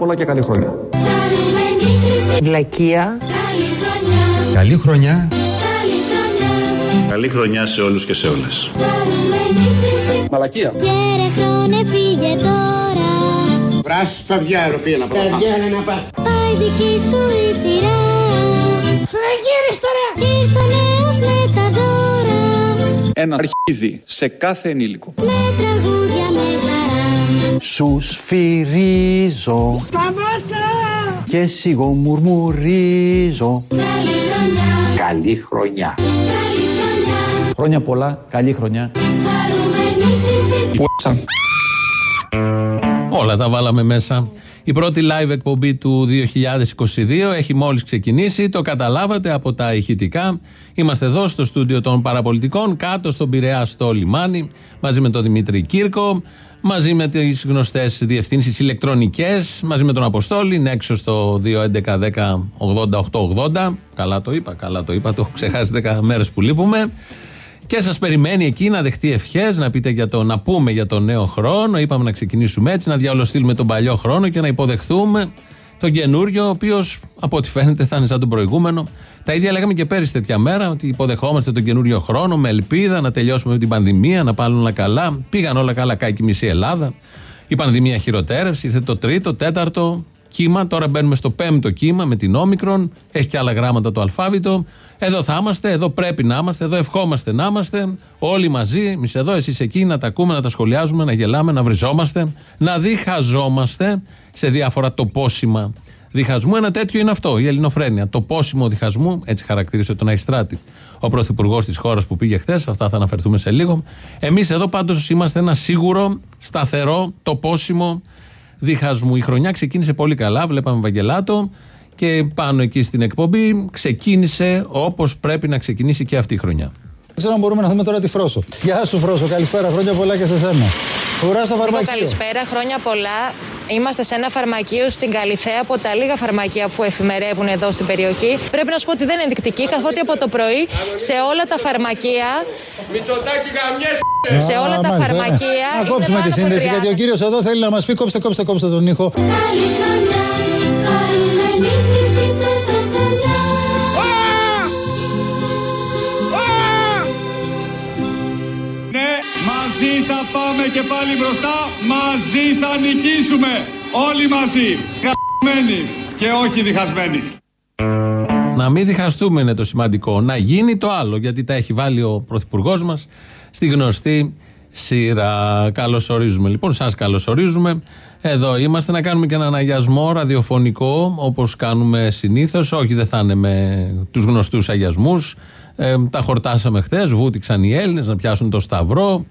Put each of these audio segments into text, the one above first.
πολλά και καλή χρονιά. Χαρούμενη χρυσή. Βλακεία. Καλή χρονιά. Καλή χρονιά. Καλή χρονιά. Καλή χρονιά σε όλους και σε όλες. Χαρούμενη χρυσή. Μαλακία. Γέρε χρόνε φύγε τώρα. Βράσου στα διάερο πήγαινα πρώτα. να πας. Πάει δική σου η σειρά. τώρα. Ήρθε ο νέος με τα δώρα. Ένα αρχίδι σε κάθε ενήλικο. Με τραγούδια με χαρά. Σου σφυρίζω Και σιγό μουρμουρίζω Καλή χρονιά. Καλή χρονιά. Καλή χρονιά. Χρόνια πολλά. Καλή χρονιά. Χαρούμενη χρυσή. Πουέξαν. Όλα τα βάλαμε μέσα. Η πρώτη live εκπομπή του 2022 έχει μόλις ξεκινήσει, το καταλάβατε από τα ηχητικά. Είμαστε εδώ στο στούντιο των παραπολιτικών, κάτω στον Πειραιά στο λιμάνι, μαζί με τον Δημήτρη Κύρκο, μαζί με τις γνωστές διευθύνσεις ηλεκτρονικές, μαζί με τον Αποστόλη, είναι έξω στο 2.11.10.80.880. Καλά το είπα, καλά το είπα, το έχω ξεχάσει 10 μέρες που λείπουμε. Και σας περιμένει εκεί να δεχτεί ευχές, να, πείτε για το, να πούμε για τον νέο χρόνο. Είπαμε να ξεκινήσουμε έτσι, να διαολοστείλουμε τον παλιό χρόνο και να υποδεχθούμε τον καινούριο, ο οποίος από ό,τι φαίνεται θα είναι σαν τον προηγούμενο. Τα ίδια λέγαμε και πέρυσι τέτοια μέρα, ότι υποδεχόμαστε τον καινούριο χρόνο με ελπίδα να τελειώσουμε με την πανδημία, να πάνε όλα καλά. Πήγαν όλα καλά, κάκι μισή Ελλάδα. Η πανδημία χειροτέρευσε, ήρθε το τρίτο, τέταρτο κύμα. Τώρα μπαίνουμε στο πέμπτο κύμα με την όμικρον. Έχει και άλλα γράμματα το αλφάβητο. Εδώ θα είμαστε, εδώ πρέπει να είμαστε, εδώ ευχόμαστε να είμαστε. Όλοι μαζί, εμείς εδώ, εσείς εκεί, να τα ακούμε, να τα σχολιάζουμε, να γελάμε, να βριζόμαστε, να διχαζόμαστε σε διάφορα τοπόσιμα διχασμού. Ένα τέτοιο είναι αυτό, η ελληνοφρένεια. Το πόσιμο διχασμού, έτσι χαρακτήρισε τον Αϊστράτη, ο πρωθυπουργός της χώρας που πήγε χθες. Αυτά θα αναφερθούμε σε λίγο. Εμείς εδώ πάντως είμαστε ένα σίγουρο, σταθερό, το πόσιμο διχασμού. Η χρονιά ξεκίνησε πολύ καλά. Βλέπαμε Βαγγελάτο και πάνω εκεί στην εκπομπή ξεκίνησε όπως πρέπει να ξεκινήσει και αυτή η χρονιά. Δεν ξέρω αν μπορούμε να δούμε τώρα τη Φρόσο. Γεια σου Φρόσο, καλησπέρα, χρόνια πολλά και σε σένα. Ουρά στο φαρμακείο. Καλησπέρα, χρόνια πολλά. Είμαστε σε ένα φαρμακείο στην Καλιθέα από τα λίγα φαρμακεία που εφημερεύουν εδώ στην περιοχή. Πρέπει να σου πω ότι δεν είναι ενδεικτική, καθότι από το πρωί σε όλα τα φαρμακεία. Σε όλα τα μάλιστα, φαρμακεία. ναι. Να είναι κόψουμε πάνω τη από σύνδεση 30. γιατί ο κύριος εδώ θέλει να μας πει κόψτε, κόψτε, κόψτε τον ήχο. Καλή χρονιά. Χαρούμενη πάλι μπροστά. Μαζί θα νικήσουμε. Όλοι μαζί. Χασμένοι και όχι διχασμένοι. Να μην διχαστούμε είναι το σημαντικό. Να γίνει το άλλο, γιατί τα έχει βάλει ο πρωθυπουργός μας στη γνωστή σειρά. Καλωσορίζουμε λοιπόν, σας καλωσορίζουμε. Εδώ είμαστε να κάνουμε και έναν αγιασμό ραδιοφωνικό, όπως κάνουμε συνήθως. Όχι, δεν θα είναι με τους γνωστούς αγιασμούς. Ε, τα χορτάσαμε χθες, βούτυξαν οι Έλληνες να πιάσουν το Σταυρό.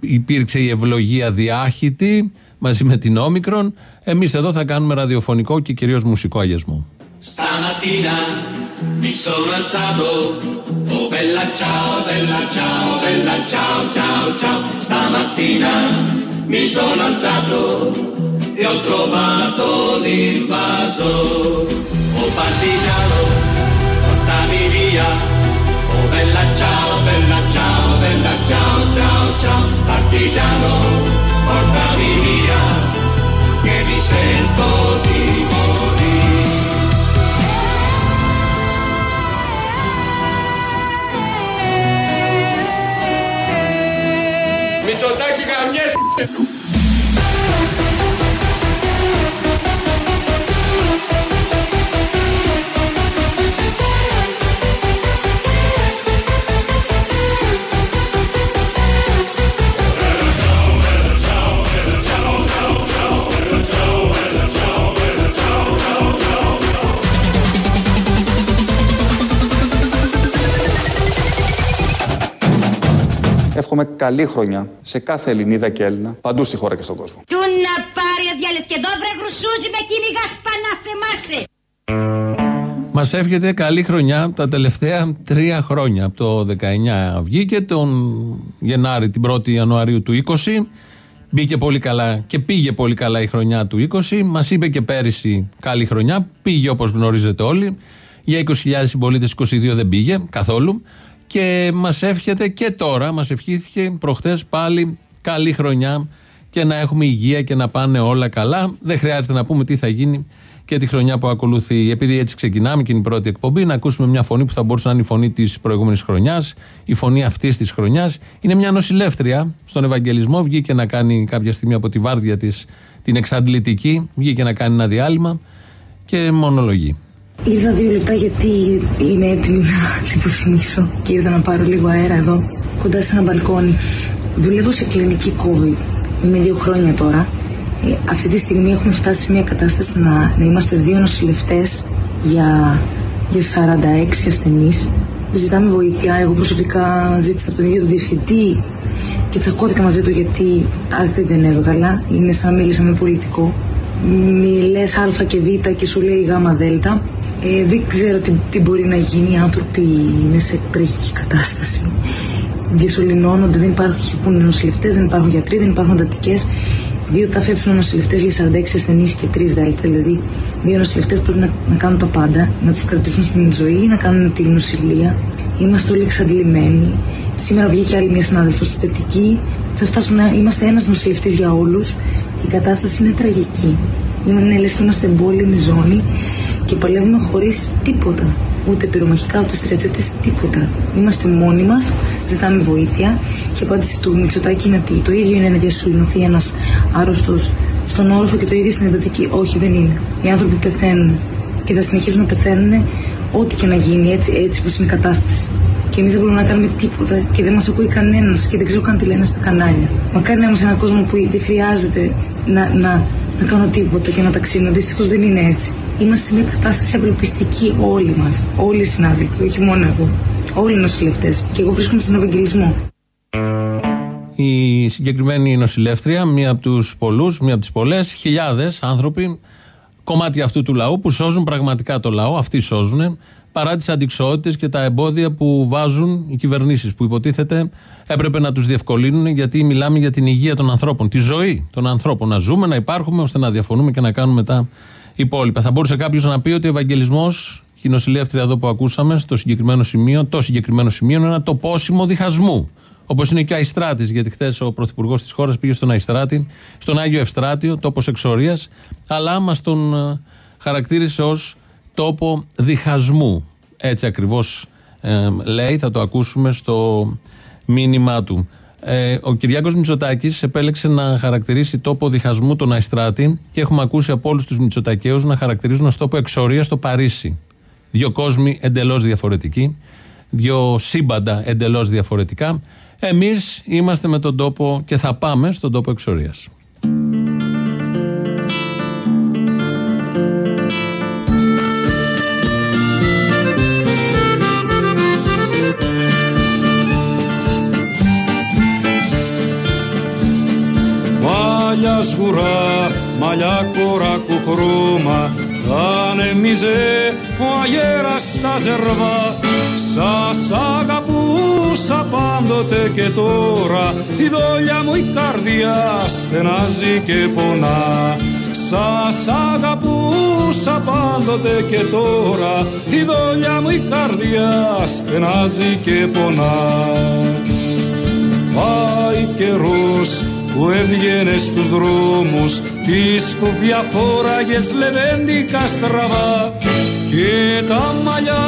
Υπήρξε η ευλογία διάχυτη μαζί με την όμικρον. Εμείς εδώ θα κάνουμε ραδιοφωνικό και κυρίως μουσικό αγιασμό. να ξαναδώ ο Πέλλα Τσάο Πέλλα Τσάο Πέλλα Τσάο Τσάο Στα μάτια να και ciao, ciao, ciao, partigiano, portami via, che mi sento di morire. Mi sono dati che καλή χρονιά σε κάθε Ελληνίδα και Έλληνα, παντού στη χώρα και στον κόσμο. Του να πάρει ο διάλες και εδώ βρε γρουσούζι με κυνηγά σπανά θεμάσαι. Μας εύχεται καλή χρονιά τα τελευταία τρία χρόνια. Από το 19 βγήκε, τον Γενάρη, την 1η Ιανουαρίου του 20. Μπήκε πολύ καλά και πήγε πολύ καλά η χρονιά του 20. Μας είπε και πέρυσι καλή χρονιά. Πήγε όπως γνωρίζετε όλοι. Για 20.000 συμπολίτες 22 δεν πήγε καθόλου. Και μας εύχεται και τώρα, μας ευχήθηκε προχθές πάλι καλή χρονιά και να έχουμε υγεία και να πάνε όλα καλά. Δεν χρειάζεται να πούμε τι θα γίνει και τη χρονιά που ακολουθεί. Επειδή έτσι ξεκινάμε και είναι η πρώτη εκπομπή, να ακούσουμε μια φωνή που θα μπορούσε να είναι η φωνή της προηγούμενης χρονιάς, η φωνή αυτής της χρονιάς. Είναι μια νοσηλεύτρια στον Ευαγγελισμό. Βγήκε να κάνει κάποια στιγμή από τη βάρδια της την εξαντλητική, βγήκε να κάνει ένα διάλειμμα και μονολογεί. Ήρθα δύο λεπτά γιατί είμαι έτοιμη να λιποθυμίσω και ήρθα να πάρω λίγο αέρα εδώ, κοντά σε ένα μπαλκόνι. Δουλεύω σε κλινική COVID. Είμαι δύο χρόνια τώρα. Ε, αυτή τη στιγμή έχουμε φτάσει σε μια κατάσταση να, να είμαστε δύο νοσηλευτές για, για 46 ασθενείς. Ζητάμε βοήθεια. Εγώ προσωπικά ζήτησα από τον ίδιο τον διευθυντή και τσακώθηκα μαζί του γιατί άκρη δεν έβγαλα. Είναι σαν να μίλησα με πολιτικό. Μιλέ Α και Β και σου λέει Γ Δ. Ε, δεν ξέρω τι, τι μπορεί να γίνει. Οι άνθρωποι είναι σε τραγική κατάσταση. Διασωληνώνονται, δεν υπάρχουν νοσηλευτές, δεν υπάρχουν γιατροί, δεν υπάρχουν εντατικέ. Δύο τα φέψουν νοσηλευτές για 46 ασθενείς και τρεις δέλτα. Δηλαδή, δύο νοσηλευτές πρέπει να, να κάνουν τα πάντα, να τους κρατήσουν στην ζωή, να κάνουν τη νοσηλεία. Είμαστε όλοι εξαντλημένοι. Σήμερα βγήκε άλλη μια συνάδελφος θετική. Θα φτάσουμε να είμαστε ένας νοσηλευτής για όλους. Η κατάσταση είναι τραγική. Είναι λες και είμαστε εμπόλεμη ζώνη και παλεύουμε χωρίς τίποτα. Ούτε πυρομαχικά, ούτε στρατιώτες, τίποτα. Είμαστε μόνοι μας, ζητάμε βοήθεια. Και η απάντηση του Μητσοτάκη είναι ότι το ίδιο είναι να διασωληνωθεί ένας άρρωστος στον όροφο και το ίδιο στην εντατική. Όχι, δεν είναι. Οι άνθρωποι πεθαίνουν και θα συνεχίζουν να πεθαίνουν ό,τι και να γίνει έτσι, έτσι όπως είναι η κατάσταση. Και εμείς δεν μπορούμε να κάνουμε τίποτα και δεν μας ακούει κανένας και δεν ξέρω καν τι λένε στα κανάλια. Μακάρι να είμαστε σε έναν κόσμο που δεν χρειάζεται να, να, να κάνω τίποτα και να ταξίνω. Δυστυχώς δεν είναι έτσι. Είμαστε σε μια κατάσταση απελπιστική όλοι μας. Όλοι οι συνάδελφοι, όχι μόνο εγώ. Όλοι οι νοσηλευτές. Και εγώ βρίσκομαι στον Ευαγγελισμό. Η συγκεκριμένη νοσηλεύτρια, μία από τους πολλούς, μία από τις πολλές, χιλιάδες άνθρωποι, κομμάτι αυτού του λαού που σώζουν πραγματικά το λαό, αυτοί σώζουν, παρά τις αντικσότητες και τα εμπόδια που βάζουν οι κυβερνήσεις, που υποτίθεται έπρεπε να τους διευκολύνουν, γιατί μιλάμε για την υγεία των ανθρώπων, τη ζωή των ανθρώπων. Να ζούμε, να υπάρχουμε, ώστε να διαφωνούμε και να κάνουμε τα υπόλοιπα. Θα μπορούσε κάποιος να πει ότι ο Ευαγγελισμός, η νοσηλεύτρια εδώ που ακούσαμε, στο συγκεκριμένο σημείο, το συγκεκριμένο σημείο είναι ένα τοπόσιμο διχασμού. Όπως είναι και ο Αϊστράτης, γιατί χθες ο πρωθυπουργός της χώρας πήγε στον Αϊστράτη, στον Άγιο Ευστράτιο, τόπος εξορίας, αλλά μα τον ε, χαρακτήρισε ως τόπο διχασμού. Έτσι ακριβώς ε, λέει, θα το ακούσουμε στο μήνυμά του. Ε, ο Κυριάκος Μητσοτάκης επέλεξε να χαρακτηρίσει τόπο διχασμού τον Αϊστράτη και έχουμε ακούσει από όλους τους Μητσοτακαίους να χαρακτηρίζουν ως τόπο εξορία στο Παρίσι. Δύο κόσμοι εντελώς διαφορετικοί, δύο σύμπαντα εντελώς διαφορετικά. Εμείς είμαστε με τον τόπο και θα πάμε στον τόπο εξορίας. Μαλλιά σγουρά, μαλλιά κοράκου χρώμα θα ανεμίζε ο αγέρας στα ζερβά. Σας αγαπούσα πάντοτε και τώρα. Η δόλια μου η καρδιά στενάζει και πονά. Σας αγαπούσα πάντοτε και τώρα. Η δόλια μου η καρδιά στενάζει και πονά. Πάει καιρός που έβγαινε στους δρόμους τη σκουπιά φόραγες λεβέντικα στραβά. Και τα μαλλιά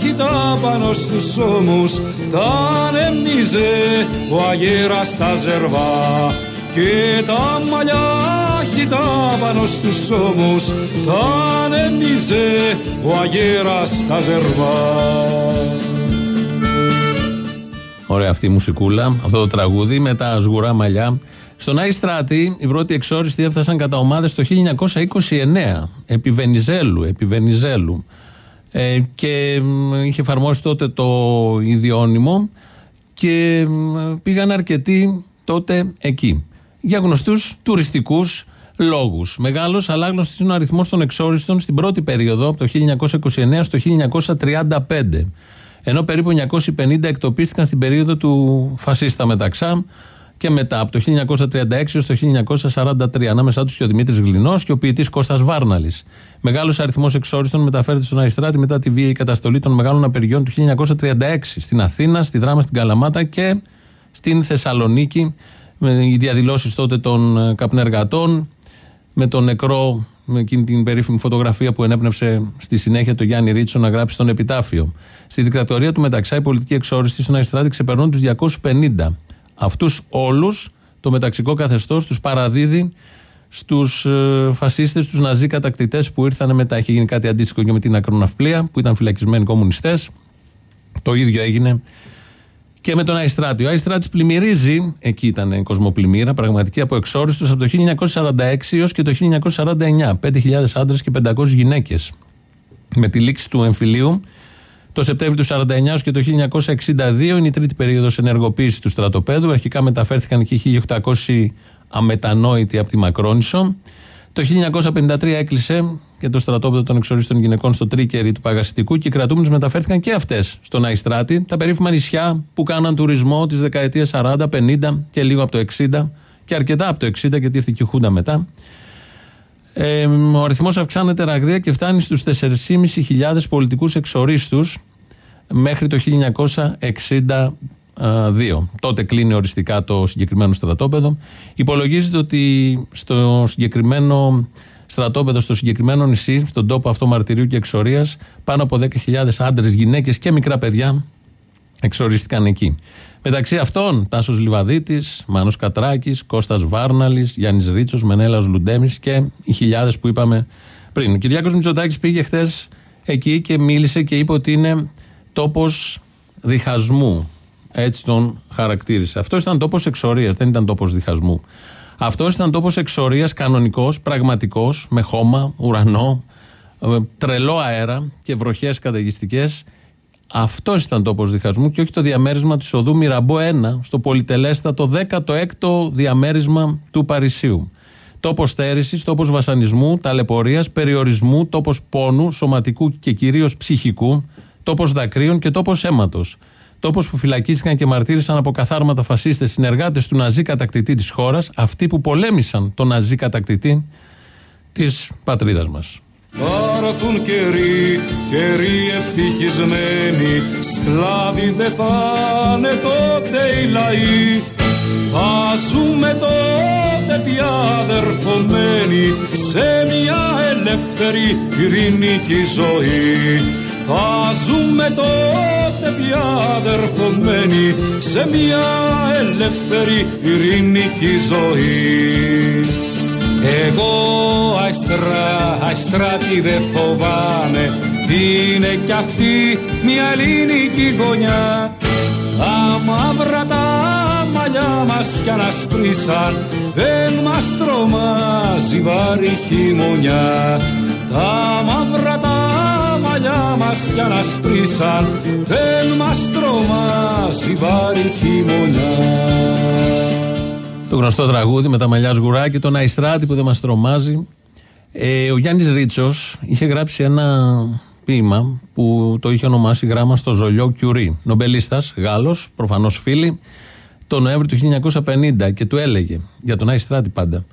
χιτά πάνω στους ώμους τα ανεμίζε ο αγέρας στα ζερβά. Και τα μαλλιά χιτά πάνω στους ώμους τα ανεμίζε ο αγέρας στα ζερβά Ωραία αυτή η μουσικούλα, αυτό το τραγούδι με τα σγουρά μαλλιά. Στον Άι Στράτη, οι πρώτοι εξόριστοι έφτασαν κατά ομάδες το 1929, επί Βενιζέλου. Επί Βενιζέλου. Ε, και μ, είχε εφαρμόσει τότε το ιδιώνυμο και μ, πήγαν αρκετοί τότε εκεί. Για γνωστούς τουριστικούς λόγους. Μεγάλος αλλά άγνωστος είναι ο αριθμός των εξόριστων στην πρώτη περίοδο, από το 1929 στο 1935. Ενώ περίπου 950 εκτοπίστηκαν στην περίοδο του φασίστα Μεταξάμ και μετά από το 1936 έως το 1943. Ανάμεσά τους και ο Δημήτρης Γλινός και ο ποιητής Κώστας Βάρναλης. Μεγάλος αριθμός εξόριστων μεταφέρεται στον Αϊστράτη μετά τη βίαιη καταστολή των μεγάλων απεργιών του 1936 στην Αθήνα, στη Δράμα, στην Καλαμάτα και στην Θεσσαλονίκη με οι διαδηλώσεις τότε των ε, καπνεργατών, με τον νεκρό, με εκείνη την περίφημη φωτογραφία που ενέπνευσε στη συνέχεια το Γιάννη Ρίτσο να γράψει στον επιτάφιο. Στη δικτατορία του Μεταξά, οι πολιτικοί εξόριστοι στον Αϊστράτη ξεπερνούν τους 250. Αυτούς όλους το μεταξικό καθεστώς τους παραδίδει στους ε, φασίστες, στου ναζί κατακτητές που ήρθαν μετά. Είχε γίνει κάτι αντίστοιχο και με την ακροναυπλία που ήταν φυλακισμένοι κομμουνιστές. Το ίδιο έγινε και με τον Αϊστράτη. Ο Αϊστράτη πλημμυρίζει, εκεί ήταν κοσμοπλημμύρα, πραγματική από εξόριστου από το 1946 έως και το 1949. 5.000 άντρες και 500 γυναίκες. Με τη λήξη του εμφυλίου, το Σεπτέμβριο του 1949 έως και το 1962 είναι η τρίτη περίοδος ενεργοποίησης του στρατοπέδου. Αρχικά μεταφέρθηκαν εκεί 1.800 αμετανόητοι από τη Μακρόνισο. Το 1953 έκλεισε και το στρατόπεδο των εξορίστων γυναικών στο τρίκερι του Παγαστικού και οι κρατούμενε μεταφέρθηκαν και αυτές στον Αϊστράτη, τα περίφημα νησιά που κάναν τουρισμό της δεκαετίας 40, 50 και λίγο από το 60 και αρκετά από το 60 γιατί ήρθε και η Χούντα μετά. Ε, ο αριθμός αυξάνεται ραγδαία και φτάνει στους 4.500 πολιτικούς εξορίστους μέχρι το 1962. Τότε κλείνει οριστικά το συγκεκριμένο στρατόπεδο. Υπολογίζεται ότι στο συγκεκριμένο στρατόπεδο, στο συγκεκριμένο νησί, στον τόπο αυτό μαρτυρίου και εξορίας, πάνω από 10.000 άντρες, γυναίκες και μικρά παιδιά εξορίστηκαν εκεί. Μεταξύ αυτών, Τάσος Λιβαδίτης, Μάνος Κατράκης, Κώστας Βάρναλης, Γιάννης Ρίτσος, Μενέλας Λουντέμι και οι χιλιάδες που είπαμε πριν. Ο Κυριάκος Μητσοτάκης πήγε χθες εκεί και μίλησε και είπε ότι είναι τόπος διχασμού. Έτσι τον χαρακτήρισε. Αυτός ήταν τόπος εξορίας, δεν ήταν τόπος διχασμού. Αυτός ήταν τόπος εξορίας κανονικός, πραγματικός, με χώμα, ουρανό, ε, τρελό αέρα και βροχές καταιγιστικές. Αυτός ήταν τόπος διχασμού και όχι το διαμέρισμα της οδού Μυραμπό 1 στο πολυτελέστατο 16ο διαμέρισμα του Παρισίου. Τόπος στέρησης, τόπος βασανισμού, ταλαιπωρίας, περιορισμού, τόπος πόνου, σωματικού και κυρίως ψυχικού, τόπος δακρύων και τόπος αίματος. Τόπος που φυλακίστηκαν και μαρτύρησαν από καθάρματα φασίστες συνεργάτες του ναζί κατακτητή της χώρας, αυτοί που πολέμησαν τον ναζί κατακτητή της πατρίδας μας. Θα έρθουν καιροί, καιροί ευτυχισμένοι Σκλάβοι δεν θα είναι τότε οι λαοί Θα ζούμε τότε πια αδερφωμένοι Σε μια ελεύθερη ειρηνική ζωή Θα ζούμε τότε πια αδερφωμένοι Σε μια ελεύθερη ειρηνική ζωή. Εγώ αϊστρά, αϊστράτη δεν φοβάμαι. Είναι κι αυτή μια ελληνική γωνιά. Τα μαύρα τα μαλλιά μας κι ανασπρίσαν Δεν μας τρομάζει βάρη χειμωνιά. Τα μαύρα τα μαλλιά μας κι ανασπρίσαν Δεν μας τρομάζει βάρη χειμωνιά Το γνωστό τραγούδι με τα μαλλιά σγουρά και τον Αϊστράτη που δεν μας τρομάζει. Ε, ο Γιάννης Ρίτσος είχε γράψει ένα ποίημα που το είχε ονομάσει γράμμα στο Ζολιό Κιουρί. Νομπελίστας, Γάλλος, προφανώς φίλη, το Νοέμβριο του 1950 και του έλεγε για τον Αϊστράτη πάντα.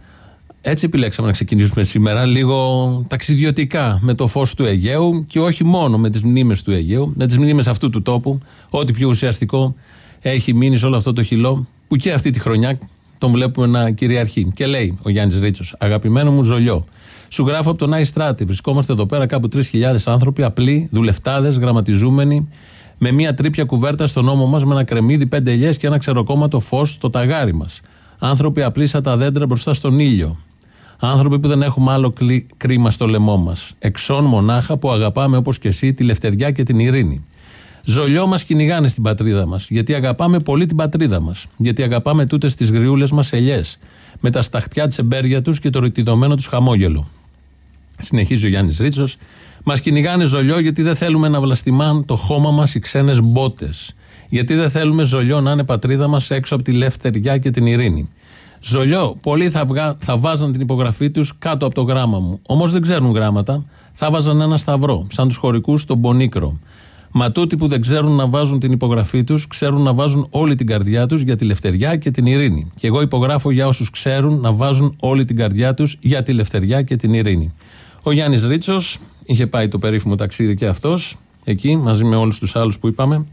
Έτσι επιλέξαμε να ξεκινήσουμε σήμερα λίγο ταξιδιωτικά με το φως του Αιγαίου και όχι μόνο με τις μνήμες του Αιγαίου, με τις μνήμες αυτού του τόπου, ό,τι πιο ουσιαστικό έχει μείνει σε όλο αυτό το χυλό που και αυτή τη χρονιά τον βλέπουμε να κυριαρχεί. Και λέει ο Γιάννης Ρίτσος, αγαπημένο μου ζολιό, σου γράφω από τον Άι Στράτη. Βρισκόμαστε εδώ πέρα κάπου 3.000 άνθρωποι, απλοί, δουλευτάδες, γραμματιζούμενοι, με μία τρίπια κουβέρτα στον ώμο μας, με ένα κρεμμύδι, πέντε ελιές και ένα ξεροκόμματο φως στο ταγάρι μας. Άνθρωποι απλοί σαν τα δέντρα μπροστά στον ήλιο. Άνθρωποι που δεν έχουμε άλλο κλι- κρίμα στο λαιμό μας. Εξών μονάχα που αγαπάμε όπως και εσύ τη λευτεριά και την ειρήνη. Ζολιό μας κυνηγάνε στην πατρίδα μας. Γιατί αγαπάμε πολύ την πατρίδα μας. Γιατί αγαπάμε τούτες τις γριούλες μας ελιές. Με τα σταχτιά τη εμπέρια τους και το ρητιδωμένο τους χαμόγελο. Συνεχίζει ο Γιάννης Ρίτσος. Μας κυνηγάνε ζολιό γιατί δεν θέλουμε να βλαστημάν το χώμα μας οι ξένες μπότες. Γιατί δεν θέλουμε ζολιό να είναι πατρίδα μας έξω από τη λευτεριά και την ειρήνη. Ζολιό, πολλοί θα, βγα... θα βάζαν την υπογραφή τους κάτω από το γράμμα μου. Όμως δεν ξέρουν γράμματα. Θα βάζαν ένα σταυρό, σαν τους χωρικούς στον Πονίκρο. Μα τούτοι που δεν ξέρουν να βάζουν την υπογραφή τους, ξέρουν να βάζουν όλη την καρδιά τους για τη λευτεριά και την ειρήνη. Και εγώ υπογράφω για όσους ξέρουν να βάζουν όλη την καρδιά τους για τη λευτεριά και την ειρήνη. Ο Γιάννης Ρίτσος είχε πάει το περίφημο ταξίδι και αυτός, εκεί, μαζί με όλους τους άλλους που είπαμε.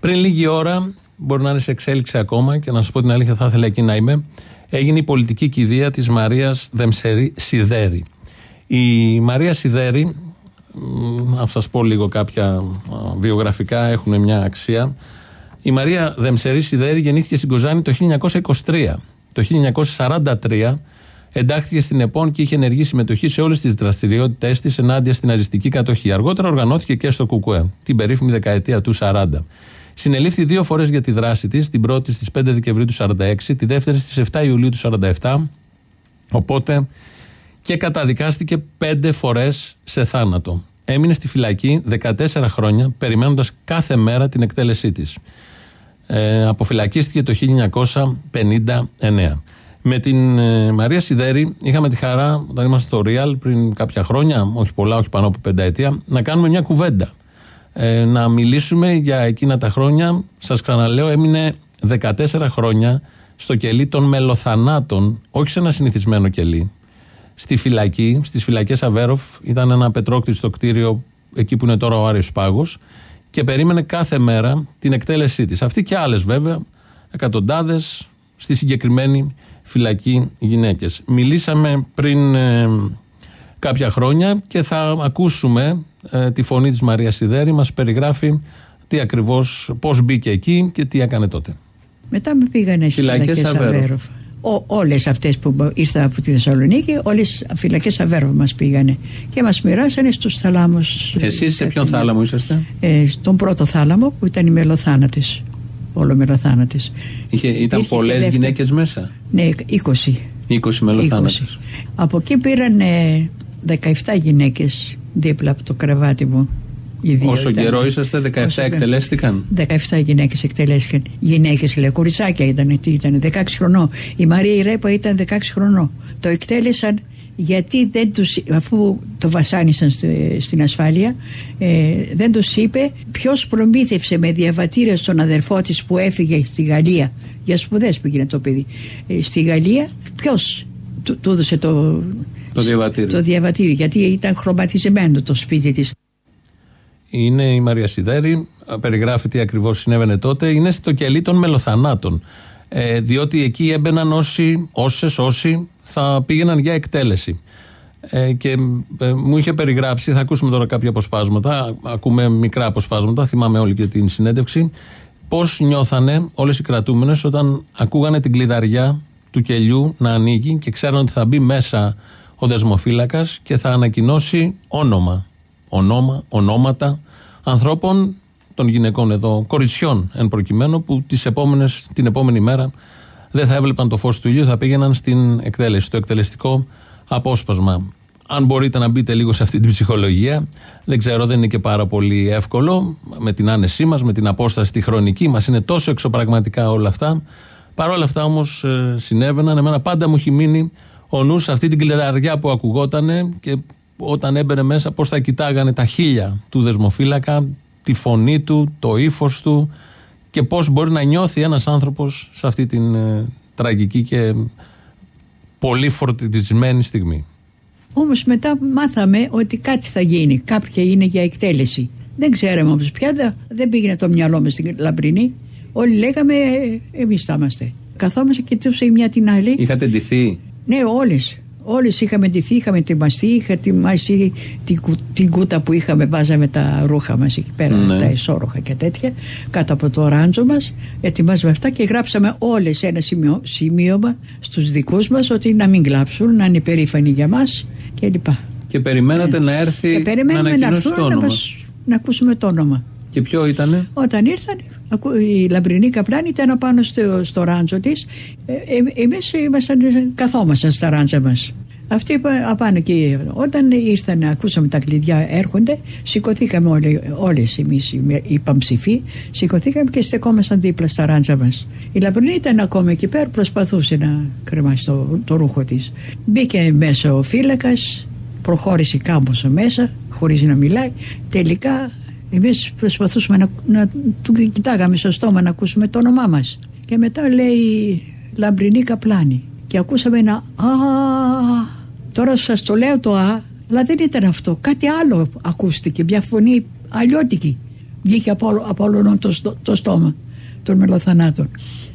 Πριν λίγη ώρα μπορεί να είναι σε εξέλιξη ακόμα και να σα πω την αλήθεια, θα ήθελα εκεί να είμαι. Έγινε η πολιτική κηδεία της Μαρίας Δεμσερή Σιδέρη. Η Μαρία Σιδέρη, μ, να σας πω λίγο κάποια α, βιογραφικά, έχουν μια αξία. Η Μαρία Δεμσερή Σιδέρη γεννήθηκε στην Κοζάνη το 1923. Το 1943 εντάχθηκε στην ΕΠΟΝ και είχε ενεργή συμμετοχή σε όλες τις δραστηριότητές της ενάντια στην αριστική κατοχή. Αργότερα οργανώθηκε και στο ΚΚΕ, την περίφημη δεκαετία του 40. Συνελήφθη δύο φορές για τη δράση της, την πρώτη στις 5 Δεκεμβρίου του 46, τη δεύτερη στις 7 Ιουλίου του 47. Οπότε και καταδικάστηκε πέντε φορές σε θάνατο. Έμεινε στη φυλακή 14 χρόνια, περιμένοντας κάθε μέρα την εκτέλεσή της. Ε, αποφυλακίστηκε το 1959. Με την ε, Μαρία Σιδέρη είχαμε τη χαρά, όταν ήμασταν στο Real πριν κάποια χρόνια, όχι πολλά, όχι πάνω από πενταετία, να κάνουμε μια κουβέντα. Ε, να μιλήσουμε για εκείνα τα χρόνια. Σας ξαναλέω, έμεινε 14 χρόνια στο κελί των μελοθανάτων, όχι σε ένα συνηθισμένο κελί. Στη φυλακή, στις φυλακές Αβέροφ, ήταν ένα πετρόκτιστο κτίριο εκεί που είναι τώρα ο Άριος Πάγος και περίμενε κάθε μέρα την εκτέλεσή της. Αυτή και άλλες βέβαια, εκατοντάδες στη συγκεκριμένη φυλακή γυναίκες. Μιλήσαμε πριν ε, κάποια χρόνια και θα ακούσουμε ε, τη φωνή της Μαρίας Σιδέρη μας περιγράφει τι ακριβώς, πώς μπήκε εκεί και τι έκανε τότε. Μετά με πήγανε στις Φυλακές φυλακές Αβέροφ. Αβέροφ. Ο, όλες αυτές που ήρθαν από τη Θεσσαλονίκη, όλες φυλακές Αβέροφ μας πήγανε και μας μοιράσανε στους θαλάμους. Εσείς σε ποιον θάλαμο είσαστε; Ε, στον πρώτο θάλαμο που ήταν η μελοθάνατης. Όλο μελοθάνατης. Είχε, ήταν Ήρθε και πολλές δεύτερη. γυναίκες μέσα; Ναι, 20. 20 μελοθάνατες. 20. Από εκεί πήραν ε, 17 γυναίκες δίπλα από το κρεβάτι μου. Οι δύο Όσο ήταν. καιρό είσαστε, 17 Όσο καιρό. εκτελέστηκαν; 17 γυναίκες εκτελέστηκαν. Γυναίκες, λέει, κοριτσάκια ήταν, τι ήταν, 16 χρονών. Η Μαρία η Ρέπα ήταν 16 χρονών. Το εκτέλεσαν γιατί δεν τους, αφού το βασάνισαν στη- στην ασφάλεια, ε, δεν τους είπε ποιος προμήθευσε με διαβατήρια στον αδερφό της που έφυγε στη Γαλλία. Για σπουδές πήγαινε το παιδί. Ε, στη Γαλλία, ποιος του, του έδωσε το, Το διαβατήριο. το διαβατήριο, γιατί ήταν χρωματιζεμένο το σπίτι της. Είναι η Μαρία Σιδέρη, περιγράφει τι ακριβώς συνέβαινε τότε. Είναι στο κελί των μελοθανάτων. Ε, διότι εκεί έμπαιναν όσοι, όσες, όσοι θα πήγαιναν για εκτέλεση. Ε, και ε, μου είχε περιγράψει, θα ακούσουμε τώρα κάποια αποσπάσματα, ακούμε μικρά αποσπάσματα, θυμάμαι όλη και την συνέντευξη, πώς νιώθανε όλες οι κρατούμενες όταν ακούγανε την κλειδαριά του κελιού να ανοίγει και ξέραν ότι θα μπει μέσα ο δεσμοφύλακας και θα ανακοινώσει όνομα, ονόμα, ονόματα ανθρώπων των γυναικών εδώ, κοριτσιών εν προκειμένου, που τις επόμενες, την επόμενη μέρα δεν θα έβλεπαν το φως του ήλιου, θα πήγαιναν στην εκτέλεση, στο εκτελεστικό απόσπασμα. Αν μπορείτε να μπείτε λίγο σε αυτή την ψυχολογία, δεν ξέρω, δεν είναι και πάρα πολύ εύκολο με την άνεσή μας, με την απόσταση τη χρονική μας, είναι τόσο εξωπραγματικά όλα αυτά. Παρ' όλα αυτά όμως ε, συνέβαιναν, εμένα πάντα μου έχει μείνει ο νους αυτή την κλειδαριά που ακουγότανε και όταν έμπαινε μέσα πώς θα κοιτάγανε τα χίλια του δεσμοφύλακα, τη φωνή του, το ύφος του και πώς μπορεί να νιώθει ένας άνθρωπος σε αυτή την ε, τραγική και πολύ φορτισμένη στιγμή. Όμως μετά μάθαμε ότι κάτι θα γίνει. Κάποια είναι για εκτέλεση. Δεν ξέραμε όμως πια, δε- δεν πήγαινε το μυαλό μας στην λαμπρινή. Όλοι λέγαμε εμείς θα είμαστε. Καθόμαστε και κοιτούσε η μια την άλλη. Είχατε ντυθεί; Ναι, όλες. Όλες είχαμε ντυθεί, είχαμε ετοιμαστεί, είχα ετοιμάσει την, κου- την κούτα που είχαμε, βάζαμε τα ρούχα μας εκεί πέρα, Ναι. τα εσώρουχα και τέτοια, κάτω από το ράντζο μας. Ετοιμάζαμε αυτά και γράψαμε όλες ένα σημείο, σημείωμα στους δικούς μας ότι να μην κλάψουν, να είναι περήφανοι για μας κλπ. Και περιμένατε να έρθει Και να περιμένουμε να ανακοινώσει έρθουν το να, όνομα. μας, να ακούσουμε το όνομα. Και ποιο ήτανε; Όταν ήρθαν, ακού- η λαμπρινή καπλάνη ήταν απάνω στο, στο ράντζο της. Ε, ε, Εμείς καθόμασταν στα ράντζα μας. Αυτοί είπα- απάνω και όταν ήρθαν, ακούσαμε τα κλειδιά έρχονται, σηκωθήκαμε όλοι, όλες εμείς οι, οι παμψηφοί, σηκωθήκαμε και στεκόμασταν δίπλα στα ράντζα μας. Η Λαμπρινή ήταν ακόμα εκεί πέρα, προσπαθούσε να κρεμάσει το, το ρούχο της. Μπήκε μέσα ο φύλακας, προχώρησε κάμποσο μέσα, χωρίς να μιλάει. Τελικά εμείς προσπαθούσαμε να, να του κοιτάγαμε στο στόμα να ακούσουμε το όνομά μας. Και μετά λέει Λαμπρινή Καπλάνη. Και ακούσαμε ένα «Α». Τώρα σας το λέω το «Α», αλλά δεν ήταν αυτό. Κάτι άλλο ακούστηκε, μια φωνή αλλιώτικη. Βγήκε από, όλο- από όλο το, στο- το στόμα. των μελοθανάτων.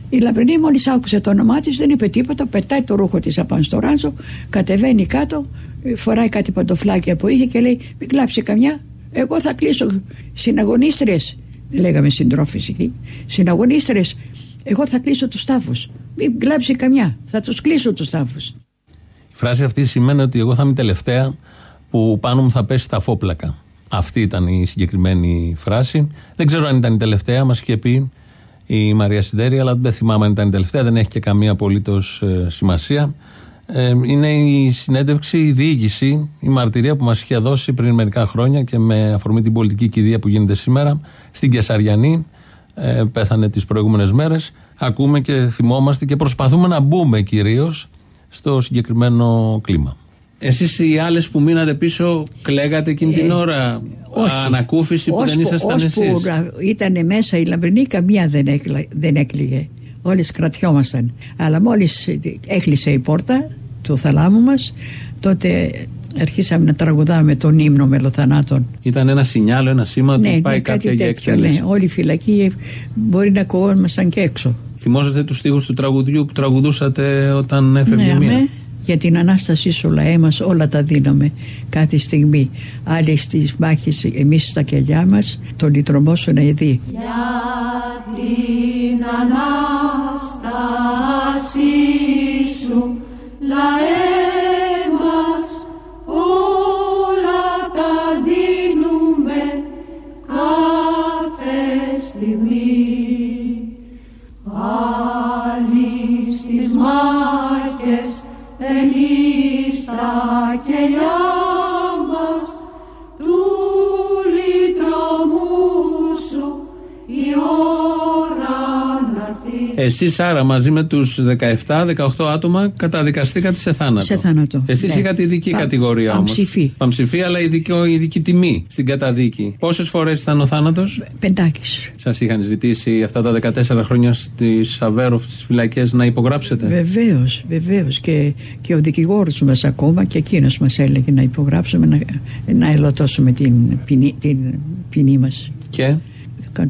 Η Λαμπρινή μόλις άκουσε το όνομά της, δεν είπε τίποτα, πετάει το ρούχο της απάνω στο ράντζο, κατεβαίνει κάτω, ε, φοράει κάτι παντοφλάκια που είχε και λέει: Μην κλάψει καμιά. Εγώ θα κλείσω συναγωνίστρε. Δεν λέγαμε συντρόφες εκεί. Συναγωνίστρε, εγώ θα κλείσω τους τάφους. Μην κλάψει καμιά. Θα τους κλείσω τους τάφους. Η φράση αυτή σημαίνει ότι εγώ θα είμαι η τελευταία που πάνω μου θα πέσει τα φόπλακα. Αυτή ήταν η συγκεκριμένη φράση. Δεν ξέρω αν ήταν η τελευταία, μας είχε πει η Μαρία Σιδέρη, αλλά δεν θυμάμαι αν ήταν η τελευταία, δεν έχει και καμία απολύτως σημασία. Ε, είναι η συνέντευξη, η διοίκηση, η μαρτυρία που μας είχε δώσει πριν μερικά χρόνια και με αφορμή την πολιτική κηδεία που γίνεται σήμερα στην Κεσαριανή. Ε, πέθανε τις προηγούμενες μέρες. Ακούμε και θυμόμαστε και προσπαθούμε να μπούμε κυρίως στο συγκεκριμένο κλίμα. Εσείς οι άλλες που μείνατε πίσω κλαίγατε εκείνη την ώρα; ανακούφιση που δεν ήσασταν εσείς; Ώσπου ήταν μέσα η Λαμπρινή καμία δεν, έκλα, δεν έκλειγε. Όλες κρατιόμασταν. Αλλά μόλις έκλεισε η πόρτα του θαλάμου μας τότε αρχίσαμε να τραγουδάμε τον ύμνο μελοθανάτων. Ήταν ένα σινιάλο, ένα σήμα ότι Ναι, πάει ναι, κάποια κάτι για τέτοιο. εκτέλεση. Ναι, όλη η φυλακή μπορεί να ακουγόμασταν και έξω. Θυμόσαστε τους στίχους του τραγουδιού που τραγουδούσατε όταν έφευγε Ναι, μία. αμέ. Για την Ανάστασή σου λαέ μας όλα τα δίνουμε κάθε στιγμή. Άλλοι στις μάχες εμείς στα κελιά μας το λυτρωμό σου να ειδεί. Για την Ανάστασή έρθει Εσείς άρα μαζί με τους 17-18 άτομα καταδικαστήκατε σε θάνατο. Σε θάνατο. Εσείς Ναι. είχατε ειδική Πα- κατηγορία όμως. παμψηφή. Παμψηφή αλλά ειδική, ειδική τιμή στην καταδίκη. Πόσες φορές ήταν ο θάνατος; Πεντάκης. Σας είχαν ζητήσει αυτά τα 14 χρόνια στις Αβέροφ, στις φυλακές να υπογράψετε; Βεβαίως, βεβαίως και, και ο δικηγόρος μας ακόμα και εκείνος μας έλεγε να υπογράψουμε να, να ελωτώσουμε την ποινή, την ποινή μας. Και; Κα-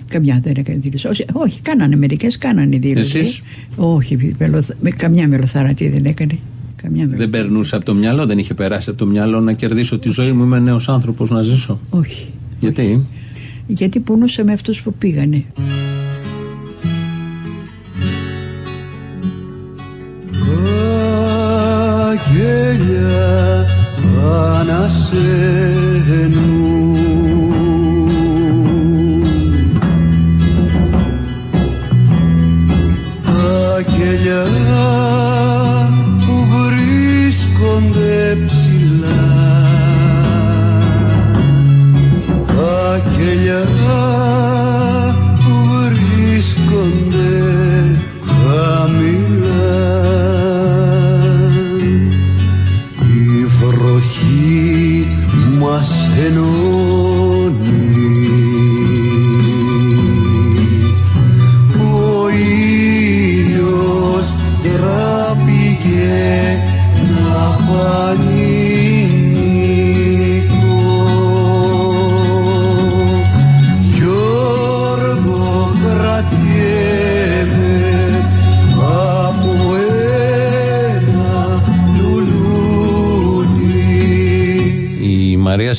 Καμιά δεν έκανε δήλωση. Όχι, όχι κάνανε μερικές, κάνανε δήλωση. Εσείς; Όχι, μελοθ- με, καμιά μελοθαρατή δεν έκανε. Καμιά δεν περνούσε από το μυαλό, δεν είχε περάσει από το μυαλό να κερδίσω τη ζωή μου. Είμαι νέος άνθρωπος να ζήσω. Όχι. Γιατί; Γιατί πονούσε με αυτούς που πήγανε. Αγγέλια ανασένουν Αγγέλια που βρίσκονται ψηλά. Αγγέλια που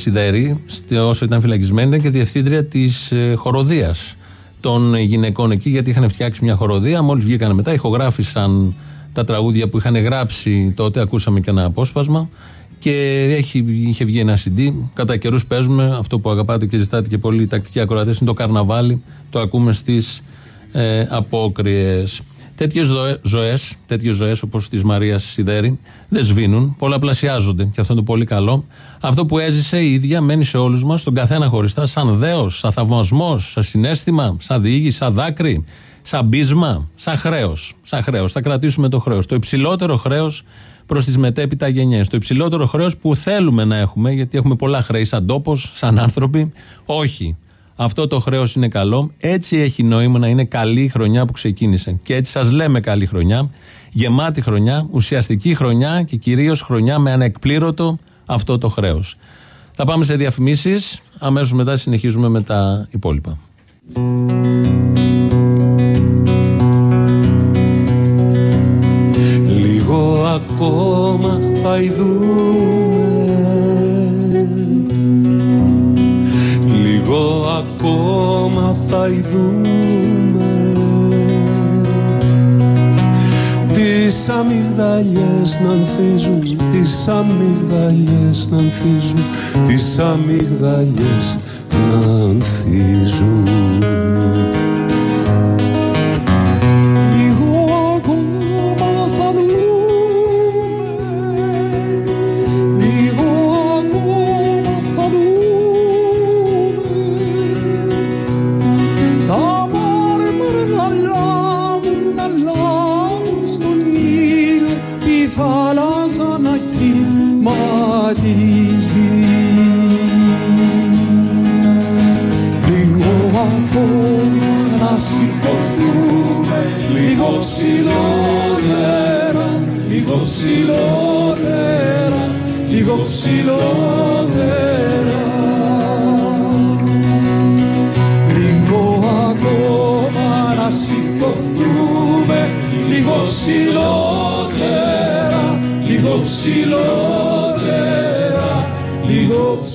Σιδέρη, στε- όσο ήταν φυλακισμένη, ήταν και διευθύντρια της ε, χοροδίας των γυναικών εκεί, γιατί είχαν φτιάξει μια χοροδία. Μόλις βγήκαν μετά, ηχογράφησαν τα τραγούδια που είχαν γράψει τότε. Ακούσαμε και ένα απόσπασμα. Και έχει, είχε βγει ένα CD. Κατά καιρούς παίζουμε αυτό που αγαπάτε και ζητάτε και πολλοί τακτικοί ακροατές. Είναι το καρναβάλι. Το ακούμε στις ε, απόκριες. Τέτοιες ζωέ, τέτοιες ζωές όπως της Μαρίας Σιδέρη, δεν σβήνουν, πολλαπλασιάζονται και αυτό είναι το πολύ καλό. Αυτό που έζησε η ίδια μένει σε όλους μας, τον καθένα χωριστά, σαν δέος, σαν θαυμασμός, σαν συνέστημα, σαν διήγηση, σαν δάκρυ, σαν μπίσμα, σαν χρέος. Σαν χρέος. Θα κρατήσουμε το χρέος. Το υψηλότερο χρέος προς τις μετέπειτα γενιές. Το υψηλότερο χρέος που θέλουμε να έχουμε, γιατί έχουμε πολλά χρέη σαν τόπος, σαν άνθρωποι. Όχι. Αυτό το χρέος είναι καλό. Έτσι έχει νόημα να είναι καλή χρονιά που ξεκίνησε. Και έτσι σας λέμε καλή χρονιά. Γεμάτη χρονιά, ουσιαστική χρονιά και κυρίως χρονιά με ανεκπλήρωτο αυτό το χρέος. Θα πάμε σε διαφημίσεις. Αμέσως μετά συνεχίζουμε με τα υπόλοιπα. Λίγο ακόμα θα ειδούμε ακόμα θα ειδούμε. Τις αμυγδαλιές να ανθίζουν Τις αμυγδαλιές να ανθίζουν Τις αμυγδαλιές να ανθίζουν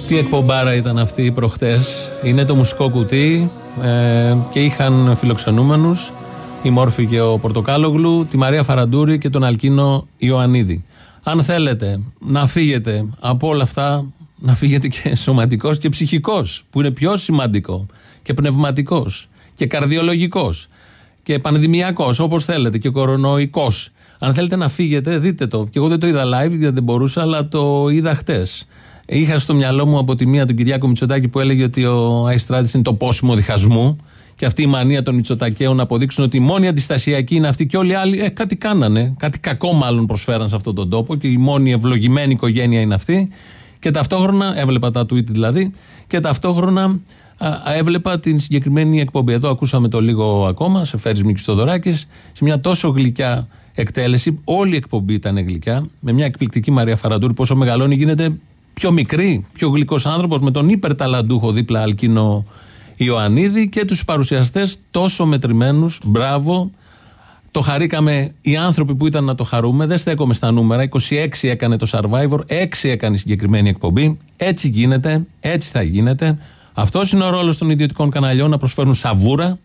Τι εκπομπάρα ήταν αυτή προχτές; Είναι το μουσικό κουτί ε, και είχαν φιλοξενούμενους η Μόρφη και ο Πορτοκάλογλου, τη Μαρία Φαραντούρη και τον Αλκίνο Ιωαννίδη. Αν θέλετε να φύγετε από όλα αυτά, να φύγετε και σωματικός και ψυχικός, που είναι πιο σημαντικό, και πνευματικός, και καρδιολογικός, και πανδημιακός, όπως θέλετε, και κορονοϊκός. Αν θέλετε να φύγετε, δείτε το. Και εγώ δεν το είδα live, γιατί δεν μπορούσα, αλλά το είδα χτες. Είχα στο μυαλό μου από τη μία τον Κυριάκο Μητσοτάκη που έλεγε ότι ο Αϊστράτη είναι το πόσιμο διχασμού και αυτή η μανία των Μητσοτακαίων να αποδείξουν ότι η μόνη αντιστασιακή είναι αυτή και όλοι οι άλλοι ε, κάτι κάνανε. Κάτι κακό μάλλον προσφέραν σε αυτόν τον τόπο και η μόνη ευλογημένη οικογένεια είναι αυτή. Και ταυτόχρονα, έβλεπα τα tweet δηλαδή, και ταυτόχρονα α, έβλεπα την συγκεκριμένη εκπομπή. Εδώ ακούσαμε το λίγο ακόμα, σε φέρει Μίκης Στοδωράκη, σε μια τόσο γλυκιά εκτέλεση. Όλη η εκπομπή ήταν γλυκιά, με μια εκπληκτική Μαρία Φαραντούρη. Πόσο μεγαλώνει γίνεται πιο μικρή, πιο γλυκός άνθρωπος, με τον υπερταλαντούχο δίπλα Αλκίνο Ιωαννίδη και τους παρουσιαστές τόσο μετρημένους. Μπράβο. Το χαρήκαμε οι άνθρωποι που ήταν να το χαρούμε. Δεν στέκομαι στα νούμερα. 26 έκανε το survivor, 6 έκανε η συγκεκριμένη εκπομπή. Έτσι γίνεται, έτσι θα γίνεται. Αυτός είναι ο ρόλος των ιδιωτικών καναλιών να προσφέρουν σαβούρα.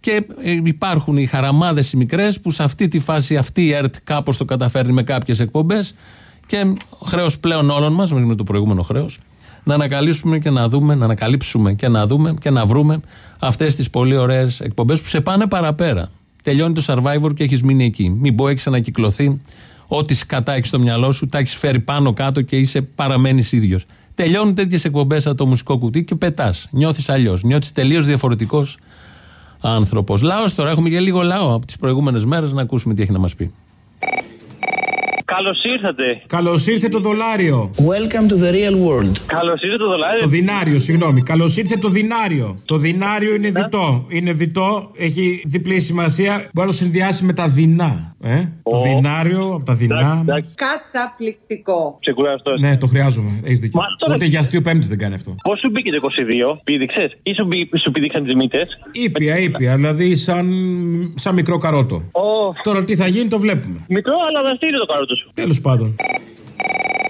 Και ε, υπάρχουν οι χαραμάδες οι μικρές που σε αυτή τη φάση αυτή η ΕΡΤ κάπως το καταφέρνει με κάποιες εκπομπές. Και χρέος πλέον όλων μας, με το προηγούμενο χρέος, να ανακαλύψουμε και να δούμε, να ανακαλύψουμε και να δούμε και να βρούμε αυτές τις πολύ ωραίες εκπομπές που σε πάνε παραπέρα. Τελειώνει το survivor και έχεις μείνει εκεί. Μην πω, έχεις ανακυκλωθεί. Ό,τι σκατά έχεις στο μυαλό σου, τα έχεις φέρει πάνω κάτω και είσαι παραμένεις ίδιος. Τελειώνουν τέτοιες εκπομπές από το μουσικό κουτί και πετάς. Νιώθεις αλλιώς. Νιώθεις τελείως διαφορετικός άνθρωπος. Λάος τώρα, έχουμε και λίγο λαό από τις προηγούμενες μέρες να ακούσουμε τι έχει να μας πει. Καλώς ήρθατε. Καλώς ήρθε το δολάριο. Welcome to the real world. Καλώς ήρθε το δολάριο. Το δινάριο, συγγνώμη. Καλώς ήρθε το δινάριο. Το δινάριο είναι διτό. Είναι διτό, έχει διπλή σημασία. Μπορεί να το συνδυάσει με τα δεινά. Ε; Το δινάριο από τα δεινά. Καταπληκτικό. Ξεκουραστό. Ναι, το χρειάζομαι. Έχεις δίκιο. Μα τώρα- Ούτε για αστείο πέμπτης δεν κάνει αυτό. Πώς σου μπήκε το 22, πήδηξες; Ή σου, μπή- σου πήδηξαν τις μύτες; Ήπια, ήπια, δηλαδή σαν, σαν μικρό καρότο. Ω, Τώρα τι θα γίνει το βλέπουμε. μικρό αλλά δαστήριο το καρότο σου. Τέλος πάντων.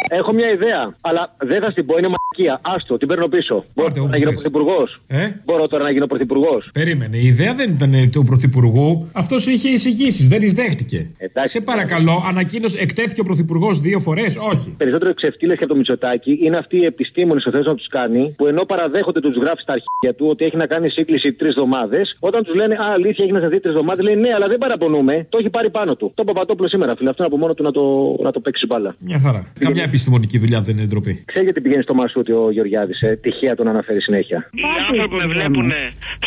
Έχω μια ιδέα, αλλά δεν θα την πω, είναι μαλακία. Άστο, την παίρνω πίσω. Μπορώ όπου να γίνω θες. πρωθυπουργός. Ε; Μπορώ τώρα να γίνω πρωθυπουργός. Περίμενε. Η ιδέα δεν ήταν ε, του Πρωθυπουργού. Αυτός είχε εισηγήσεις, δεν τις δέχτηκε. Σε παρακαλώ, ανακοίνωσε, εκτέθηκε ο Πρωθυπουργός δύο φορές. Όχι. Περισσότερο ξεφτύλε και από το Μητσοτάκι είναι αυτοί οι επιστήμονες που θέλουν να τους κάνει, που ενώ παραδέχονται τους γράφεις στα αρχεία του ότι έχει να κάνει σύγκληση τρεις εβδομάδες, όταν τους λένε Α, αλήθεια, έχει να σα δει τρεις εβδομάδες, λέει Ναι, αλλά δεν παραπονούμε, το έχει πάρει πάνω του. Το Παπατόπουλο σήμερα, φίλε, αυτό είναι από μόνο του να το, να το παίξει μπάλα. Μια χαρά. Καμιά επιστημονική δουλειά δεν είναι ντροπή. Ξέρει γιατί πηγαίνει στο Μασούτι ο Γεωργιάδης, ε, τυχαία τον αναφέρει συνέχεια. Οι άνθρωποι με βλέπουν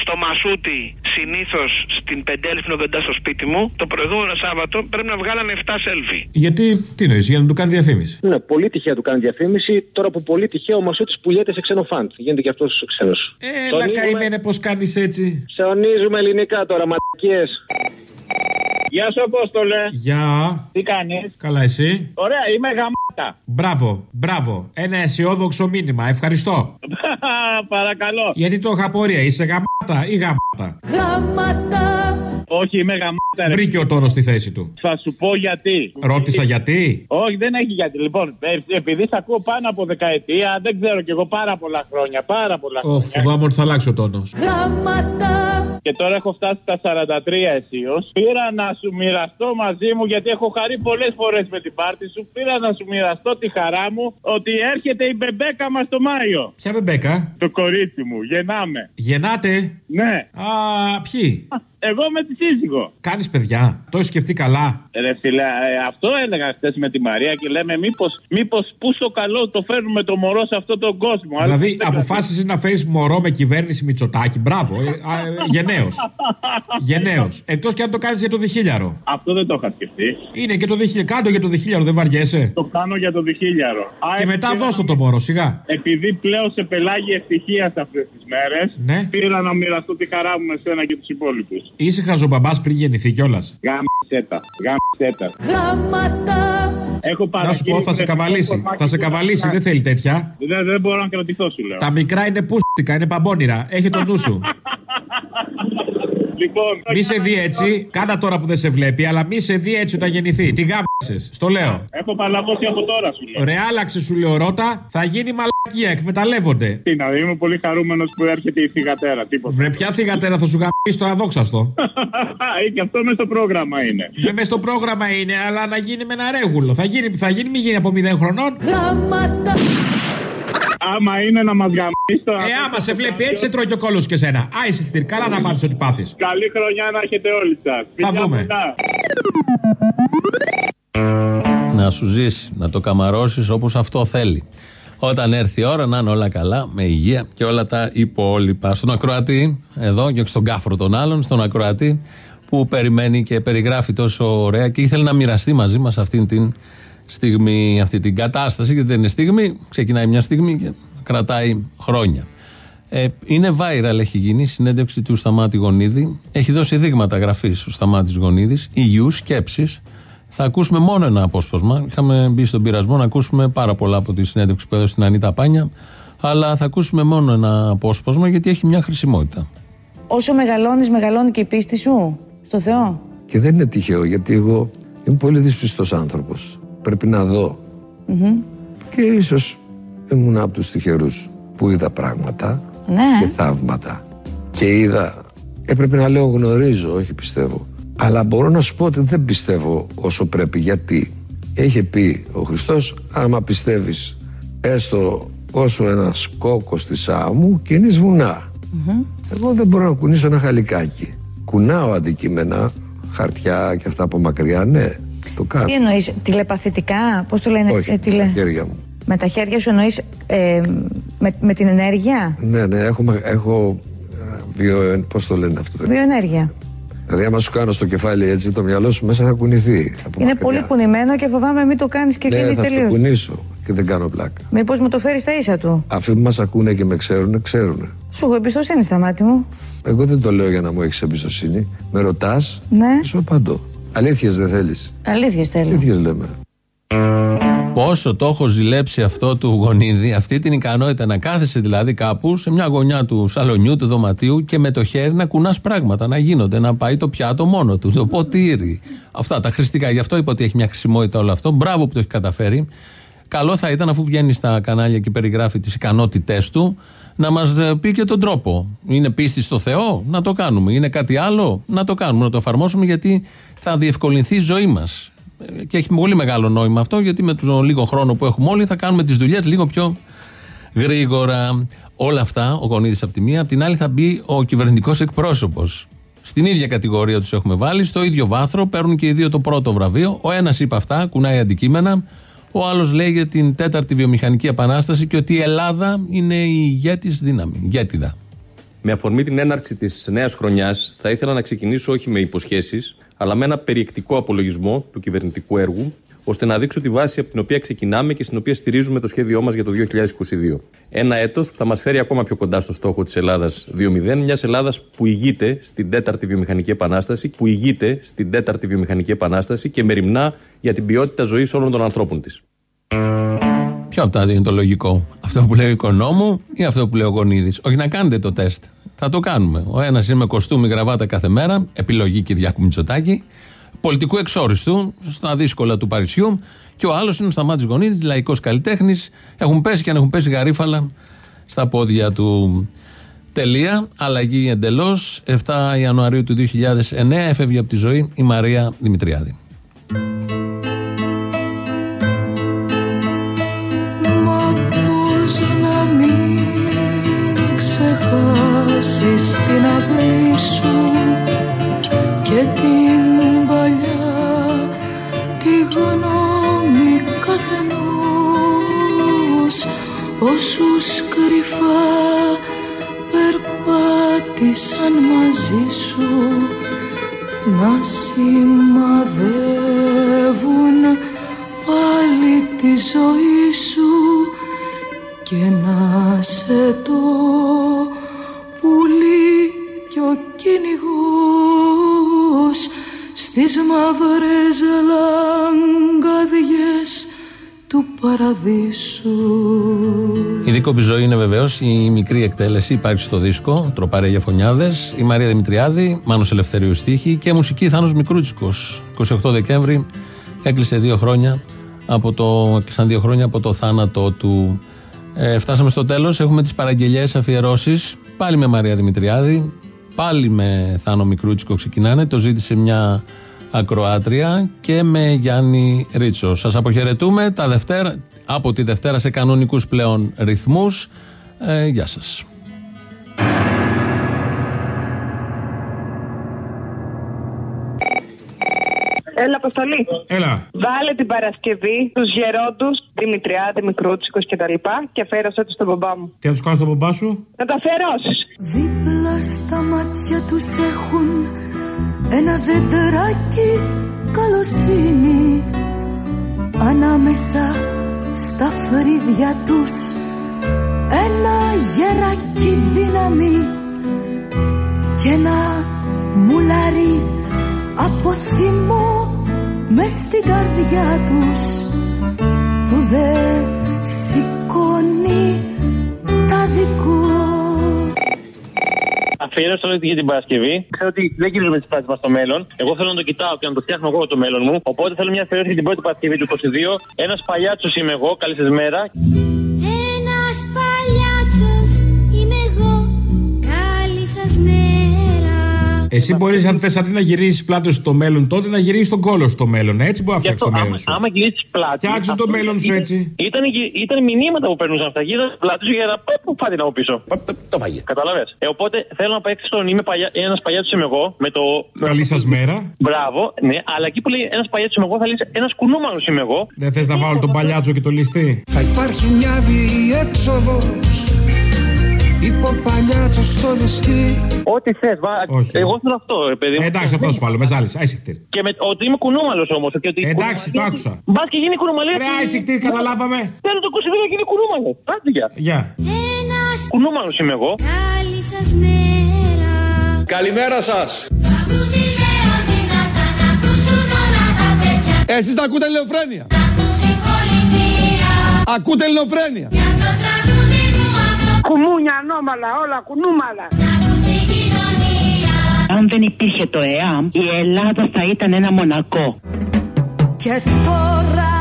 στο Μασούτι συνήθως στην Πεντέλφινο κοντά στο σπίτι μου. Το προηγούμενο Σάββατο πρέπει να βγάλανε 7 selfie. Γιατί, τι νοεί, για να του κάνει διαφήμιση; Ναι, πολύ τυχαία του κάνει διαφήμιση. Τώρα που πολύ τυχαία ο Μασούτης πουλιέται σε ξένο φαντ. Γίνεται και αυτός ξένος. Έλα, καημένε, πώς κάνεις έτσι; Ψωνίζουμε ελληνικά τώρα, μαλακίες. Γεια σου, Απόστολε. Γεια. Τι κάνεις; Καλά, εσύ; Ωραία, είμαι γαμάτα. Μπράβο, μπράβο. Ένα αισιόδοξο μήνυμα. Ευχαριστώ. Παρακαλώ. Γιατί το είχα απορία. Είσαι γαμάτα ή γαμάτα; Γάματα Όχι, είμαι γαμάτα. ρε. Βρήκε ο τόνο στη θέση του. Θα σου πω γιατί. Ρώτησα γιατί. Όχι, δεν έχει γιατί. Λοιπόν, ε, επειδή σε ακούω πάνω από δεκαετία, δεν ξέρω κι εγώ πάρα πολλά χρόνια. Πάρα πολλά Όχι, χρόνια. φοβάμαι ότι θα αλλάξει ο τόνος. Και τώρα έχω φτάσει στα 43 αισίω. Πήρα να σου μοιραστώ μαζί μου, γιατί έχω χαρεί πολλές φορές με την πάρτη σου. Πήρα να σου μοιραστώ τη χαρά μου ότι έρχεται η μπεμπέκα μας το Μάιο. Ποια μπεμπέκα; Το κορίτσι μου, γεννάμε. Γεννάτε; Ναι. Α, ποιοι; Εγώ με τη σύζυγο. Κάνεις παιδιά. Το έχεις σκεφτεί καλά; Ρε φίλε, ε, αυτό έλεγα χθες με τη Μαρία και λέμε μήπως, μήπως πού στο καλό το φέρνουμε το μωρό σε αυτόν τον κόσμο. Αλλά Δηλαδή, δεν αποφάσισες να φέρεις μωρό με κυβέρνηση Μητσοτάκη. Μπράβο. Ε, Γενναίος. Γενναίος. Εκτός και αν το κάνεις για το διχίλιαρο. Αυτό δεν το είχα σκεφτεί. Είναι και το διχίλιαρο. Κάντο για το διχίλιαρο, δεν βαριέσαι; Το κάνω για το διχίλιαρο. Α, Και μετά επειδή- δώσ' το το μωρό, σιγά. Επειδή πλέον σε πελάγει ευτυχία αυτές τις μέρες, Ναι. πήρα να μοιραστώ τη χαρά μου με σένα και τους υπόλοιπους. Είσαι χαζομπαμπά πριν γεννηθεί κιόλας. Γάμισέτα. Γάμισέτα. Έχω Να σου πω, θα σε καβαλήσει. Θα σε καβαλήσει, δεν θέλει τέτοια. Δεν, δεν μπορώ να κρατηθώ, σου λέω. Τα μικρά είναι πούστικα, είναι παμπώνυρα. Έχει το νου σου. Λοιπόν, Μη σε δει έτσι, κάνα τώρα που δεν σε βλέπει, αλλά μη σε δει έτσι όταν γεννηθεί. Τι γάμισες, στο λέω. έχω παλαβώσει από τώρα, σου λέω. Ρε, άλλαξε σου λέω ρότα, θα γίνει μαλακία, εκμεταλλεύονται. Τι να δει, είμαι πολύ χαρούμενος που έρχεται η θηγατέρα. Τίποτα. Βρε, ποια θηγατέρα θα σου γαμίσει το αδόξαστο. Ε, και αυτό μέσα στο πρόγραμμα είναι. Με μες στο πρόγραμμα είναι, αλλά να γίνει με ένα ρέγουλο. Θα γίνει, θα γίνει, μη γίνει από 0 χρονών. Άμα είναι να μας γαμίσει το. Ε, άμα σε βλέπει έτσι, σε τρώει και ο κόλος και σένα. Άισε χτυρ, καλά να μάθει ότι πάθεις. Καλή χρονιά να έχετε όλοι σας. Θα δούμε. Να σου ζήσει, να το καμαρώσεις όπως αυτό θέλει. Όταν έρθει η ώρα να είναι όλα καλά, με υγεία και όλα τα υπόλοιπα. Στον ακροατή, εδώ και στον κάφρο των άλλων, στον ακροατή που περιμένει και περιγράφει τόσο ωραία και ήθελε να μοιραστεί μαζί μας αυτήν την στιγμή, αυτή την κατάσταση, γιατί δεν είναι στιγμή, ξεκινάει μια στιγμή και κρατάει χρόνια. Ε, είναι viral, έχει γίνει η συνέντευξη του Σταμάτη Γονίδη. Έχει δώσει δείγματα γραφής ο Σταμάτης Γονίδης, υγιούς σκέψης. Θα ακούσουμε μόνο ένα απόσπασμα. Είχαμε μπει στον πειρασμό να ακούσουμε πάρα πολλά από τη συνέντευξη που έδωσε στην Ανίτα Πάνια. Αλλά θα ακούσουμε μόνο ένα απόσπασμα γιατί έχει μια χρησιμότητα. Όσο μεγαλώνεις, μεγαλώνει και η πίστη σου στο Θεό. Και δεν είναι τυχαίο γιατί εγώ είμαι πολύ δυσπιστός άνθρωπος. Πρέπει να δω. Μμμ. Και ίσως ήμουν από τους τυχερούς που είδα πράγματα Ναι. και θαύματα. Και είδα, έπρεπε να λέω γνωρίζω, όχι πιστεύω. Αλλά μπορώ να σου πω ότι δεν πιστεύω όσο πρέπει. Γιατί έχει πει ο Χριστός, άμα πιστεύεις έστω όσο ένας κόκκος στη σάμου, κινείς βουνά. Εγώ δεν μπορώ να κουνήσω ένα χαλικάκι. Κουνάω αντικείμενα, χαρτιά και αυτά από μακριά, ναι, το κάνω. Τι εννοείς, τηλεπαθητικά, πώς το λένε, Όχι, ε, τηλε- τα χέρια μου. με τα χέρια σου εννοείς ε, με, με την ενέργεια, Ναι, ναι, έχω, μα- έχω ε, βιο, πώς το λένε αυτό. βιοενέργεια. Δηλαδή, άμα σου κάνω στο κεφάλι έτσι, το μυαλό σου μέσα θα κουνηθεί. από Είναι μακριά. πολύ κουνημένο και φοβάμαι μην το κάνεις και Ναι, γίνει θα το τελείως. κουνήσω και δεν κάνω πλάκα. Μήπως μου το φέρεις στα ίσα του; Αυτοί που μας ακούνε και με ξέρουν, ξέρουν. Σου έχω εμπιστοσύνη στα μάτι μου. Εγώ δεν το λέω για να μου έχεις εμπιστοσύνη. Με ρωτάς, Ναι, σου απαντώ. Αλήθειες δεν θέλεις. αλήθειες θέλω. Αλήθειες λέμε. Πόσο το έχω ζηλέψει αυτό του γονίδι, αυτή την ικανότητα να κάθεσαι δηλαδή κάπου σε μια γωνιά του σαλονιού, του δωματίου και με το χέρι να κουνάς πράγματα, να γίνονται, να πάει το πιάτο μόνο του, το ποτήρι. Αυτά τα χρηστικά. Γι' αυτό είπα ότι έχει μια χρησιμότητα όλο αυτό. Μπράβο που το έχει καταφέρει. Καλό θα ήταν αφού βγαίνει στα κανάλια και περιγράφει τις ικανότητές του να μας πει και τον τρόπο. Είναι πίστη στο Θεό, να το κάνουμε. Είναι κάτι άλλο, να το κάνουμε, να το εφαρμόσουμε γιατί θα διευκολυνθεί η ζωή μας. Και έχει πολύ μεγάλο νόημα αυτό γιατί με τον λίγο χρόνο που έχουμε όλοι θα κάνουμε τις δουλειές λίγο πιο γρήγορα. Όλα αυτά, ο Γονίδης από τη μία, από την άλλη θα μπει ο κυβερνητικός εκπρόσωπος. Στην ίδια κατηγορία τους έχουμε βάλει, στο ίδιο βάθρο, παίρνουν και οι δύο το πρώτο βραβείο. Ο ένας είπε αυτά, κουνάει αντικείμενα. Ο άλλος λέει για την τέταρτη βιομηχανική επανάσταση και ότι η Ελλάδα είναι η ηγέτης δύναμη. Ηγέτιδα. Με αφορμή την έναρξη της νέας χρονιάς, θα ήθελα να ξεκινήσω όχι με υποσχέσεις, αλλά με ένα περιεκτικό απολογισμό του κυβερνητικού έργου, ώστε να δείξω τη βάση από την οποία ξεκινάμε και στην οποία στηρίζουμε το σχέδιό μας για το 2022. Ένα έτος που θα μας φέρει ακόμα πιο κοντά στο στόχο της Ελλάδας 2.0, μιας Ελλάδας που ηγείται στην τέταρτη βιομηχανική επανάσταση, που ηγείται στην τέταρτη βιομηχανική επανάσταση και μεριμνά για την ποιότητα ζωής όλων των ανθρώπων της. Ποιο από τα δύο είναι το λογικό, αυτό που λέει ο οικονόμου ή αυτό που λέει ο Γονίδης; Όχι να κάνετε το τεστ. Θα το κάνουμε. Ο ένας είναι με κοστούμι γραβάτα κάθε μέρα, επιλογή Κυριάκου Μητσοτάκη, πολιτικού εξόριστου στα δύσκολα του Παρισιού. Και ο άλλος είναι ο Σταμάτης Γονίδης, λαϊκός καλλιτέχνης. Έχουν πέσει και αν έχουν πέσει γαρίφαλα στα πόδια του. Τελεία. Αλλαγή εντελώς. 7 Ιανουαρίου του 2009 έφευγε από τη ζωή η Μαρία Δημητριάδη. Μα πώς να μην ξεχάσεις την αυλή σου όσους κρυφά περπάτησαν μαζί σου να σημαδεύουν πάλι τη ζωή σου και να σε το πουλί κι ο κυνηγός στις μαύρες λαγκαδιές του παραδείσου. Η δίκοπη ζωή είναι βεβαίως η μικρή εκτέλεση. Υπάρχει στο δίσκο. Τροπάρε για φωνιάδες. Η Μαρία Δημητριάδη, Μάνος Ελευθερίου Στίχη και μουσική Θάνος Μικρούτσικος 28 Δεκέμβρη έκλεισε δύο χρόνια από το, έκλεισαν δύο χρόνια από το θάνατό του. Ε, φτάσαμε στο τέλος. Έχουμε τις παραγγελίε αφιερώσεις. Πάλι με Μαρία Δημητριάδη. Πάλι με Θάνο Μικρούτσικο ξεκινάνε. Το ζήτησε μια ακροάτρια και με Γιάννη Ρίτσο. Σας αποχαιρετούμε τα Δευτέρα, από τη Δευτέρα σε κανονικούς πλέον ρυθμούς. Ε, γεια σας. Έλα, Αποστολή. Έλα. Βάλε την Παρασκευή τους γερόντους Δημητριάδη, Μικρούτσικο κτλ. Και, τα λοιπά και αφαίρωσέ τους στον μπαμπά μου. Τι να τους κάνω στον μπαμπά σου; Να τα αφιερώσει. Δίπλα στα μάτια τους έχουν ένα δεντράκι καλοσύνη Ανάμεσα στα φρύδια τους. Ένα γεράκι δύναμη και ένα μουλάρι από θυμό μες στην καρδιά τους που δεν σηκώνει Αφιέρωση όλη για την Παρασκευή. Ξέρω ότι δεν γυρίζουμε τις πράξεις μας στο μέλλον. Εγώ θέλω να το κοιτάω και να το φτιάχνω εγώ το μέλλον μου. Οπότε θέλω μια αφιέρωση για την πρώτη Παρασκευή του 22. Ένας παλιάτσος είμαι εγώ. Καλή σας μέρα. Εσύ μπορείς, αν θες αντί να γυρίσεις πλάτο στο μέλλον, τότε να γυρίσεις τον κόλο στο μέλλον. Έτσι μπορεί να φτιάξει το μέλλον σου. Άμα γυρίσεις πλάτη. Φτιάξε το μέλλον σου έτσι. Ήταν, ήταν μηνύματα που περνούσαν αυτά. Γύρω πλάτη σου για να πάει που πάτε από πίσω; Το φάγε. Καταλαβέ. Ε, οπότε θέλω να παίξει τον είμαι παλιά, ένας παλιάτσο είμαι εγώ με το. Καλή σας μέρα. Μπράβο, ναι, αλλά εκεί που λέει ένας παλιάτσο είμαι εγώ θα λέει ένας κουνούμαλος είμαι εγώ. Δεν θες να βάλω τον παλιάτσο και το ληστή; Θα υπάρχει μια διέξοδος Υπό παλιάτσο στο ληστή Ό,τι θες, εγώ θέλω αυτό, ρε παιδί. μου. Ε, εντάξει, αυτό σου βάλω, με ζάλισε. Άισιχτήρ. Και με, ότι είμαι κουνούμαλος όμως. Εντάξει, το άκουσα. Μπας και γίνει κουνούμαλος. Ρε, άισιχτήρ, καταλάβαμε. Θέλω το 22 να γίνει κουνούμαλος. Άντε γεια. Γεια. Ένας Κουνούμαλος είμαι εγώ. Καλή σας μέρα Καλημέρα σας. Τραγούδι λέω δυνατά να ακούσουν όλα τα παιδιά Εσείς τα ακούτε ελληνοφρένεια; Συγχωρητήρια Ακούτε ελληνοφρένεια; Κουμούνια, ανώμαλα, όλα κουνούμαλα. Στην κοινωνία Αν δεν υπήρχε το ΕΑΜ, η Ελλάδα θα ήταν ένα μονακό. Και τώρα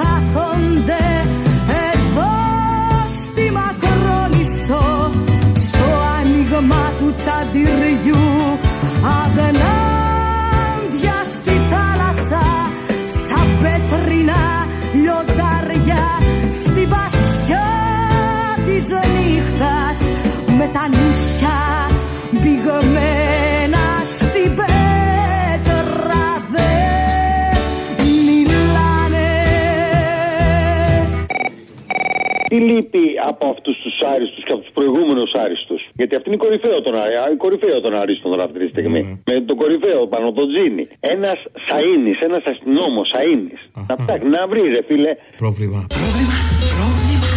κάθονται εδώ στη Μακρόνισσο στο άνοιγμα του τσαντιριού αγνάντια στη θάλασσα σαν πέτρινα λιοντάρια στην πασιά τα νύχια μπηγμένα στην πέτρα δεν μιλάνε Τι λείπει από αυτούς τους άριστους και από τους προηγούμενους άριστους; Γιατί αυτή είναι η κορυφαίο των, α- η κορυφαίο των αρίστων τώρα αυτή τη στιγμή. Με τον κορυφαίο πάνω, τον Τζίνι. Ένας Σαΐνης, ένας αστυνόμος Σαΐνης. Να ψάχνει να βρει, ρε φίλε. Πρόβλημα.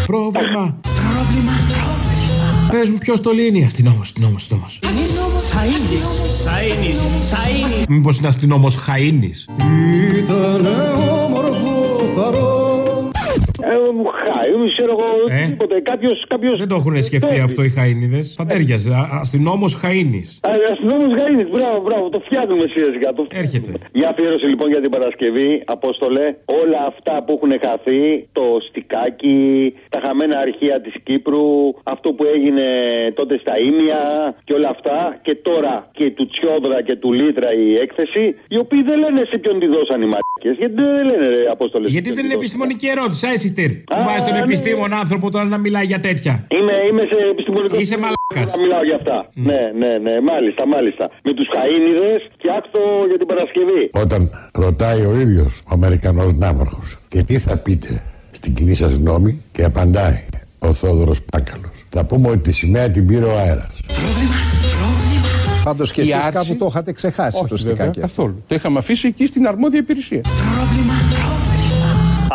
Πρόβλημα. Πες μου ποιος το λύνει. Αστυνόμος, αστυνόμος, αστυνόμος. Μήπως είναι αστυνόμος Χαΐνης; Ήτανε όμορφο θαρό Ε, μου χάει Χαΐνους, ξέρω εγώ, Ε; οτιδήποτε. Κάποιος, κάποιος... Δεν το έχουν σκεφτεί αυτό οι Χαΐνιδες. Θα τέριαζε. Αστυνόμος Χαΐνης. Αστυνόμος Χαΐνης, μπράβο, μπράβο, το φτιάχνουμε σιγά σιγά. Το φτιάχνουμε. Έρχεται. Μια αφιέρωση λοιπόν για την Παρασκευή, Απόστολε, όλα αυτά που έχουν χαθεί, το στικάκι, τα χαμένα αρχεία της Κύπρου, αυτό που έγινε τότε στα Ήμια και όλα αυτά, και τώρα και του Τσιόδρα και του Λίτρα η έκθεση, οι οποίοι δεν λένε σε ποιον τη δώσαν οι μαρκές. Γιατί δεν λένε, ρε, Απόστολε. Γιατί δεν είναι επιστημονική ερώτηση. Άισιτηρ. Που βάζει τον ναι. επιστήμον άνθρωπο τώρα να μιλάει για τέτοια. Είμαι, είμαι σε επιστημονικό Είσαι μαλάκας. Να μιλάω για αυτά. Ναι, ναι, ναι, μάλιστα, μάλιστα. Με τους Χαΐνιδες φτιάξω για την Παρασκευή. Όταν ρωτάει ο ίδιος ο Αμερικανός ναύαρχος και τι θα πείτε στην κοινή σας γνώμη; και απαντάει ο Θόδωρος Πάκαλος. Θα πούμε ότι τη σημαία την πήρε ο αέρας. Πάντως και Η εσείς άρση- κάπου το είχατε ξεχάσει Όχι, το βέβαια, στικάκι. καθόλου. Το είχαμε αφήσει εκεί στην αρμόδια υπηρεσία.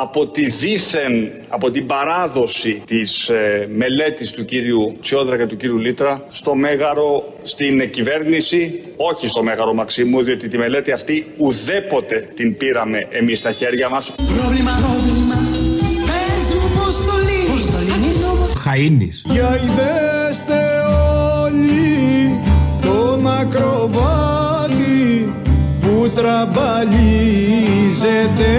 Από τη δίθεν, από την παράδοση της ε, μελέτης του κύριου Τσιόδρα και του κύριου Λίτρα στο Μέγαρο, στην κυβέρνηση, όχι στο Μέγαρο Μαξίμου, διότι τη μελέτη αυτή ουδέποτε την πήραμε εμείς στα χέρια μας. Πρόβλημα, πρόβλημα. Πες μου πώς το λύνεις. Χαΐνης. Για ειδέστε όλοι τον ακροβάτη που τραμπαλίζεται.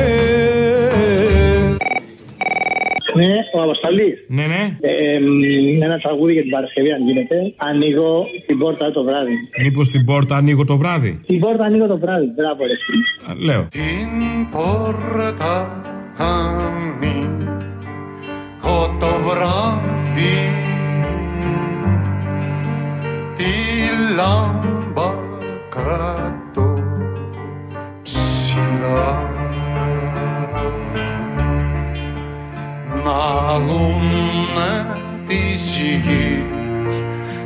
Ναι, ο Αποστολής. Ναι, ναι. Ε, μ, ένα τραγούδι για την Παρασκευή, αν γίνεται. Ανοίγω την πόρτα το βράδυ. Μήπως την πόρτα ανοίγω το βράδυ; Την πόρτα ανοίγω το βράδυ. Μπράβο, ρε. Α, Λέω. Την πόρτα ανοίγω το βράδυ Τη λάμπα κρατώ ψηλά Να δούνε της γης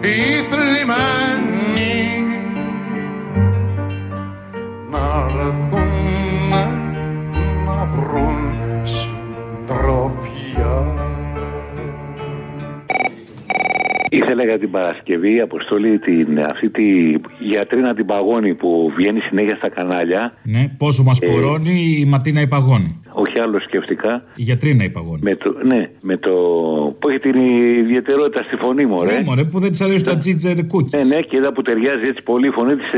οι θλιμμένοι να έρθουν να βρουν συντροφιά. Ήθελα για την Παρασκευή, Αποστολή, την, αυτή τη γιατρίνα την παγώνη που βγαίνει συνέχεια στα κανάλια. Ναι, πόσο μας Ε, πορώνει η Ματίνα Υπαγώνη. Όχι άλλο σκεφτικά. Η γιατρίνα Υπαγώνη. Με το, ναι, με το. που έχει την ιδιαιτερότητα στη φωνή μου, ρε. Ναι, μωρέ, που δεν της αρέσει το τζίτζερ κούκι. Ναι, ναι, και είδα που ταιριάζει έτσι πολύ η φωνή της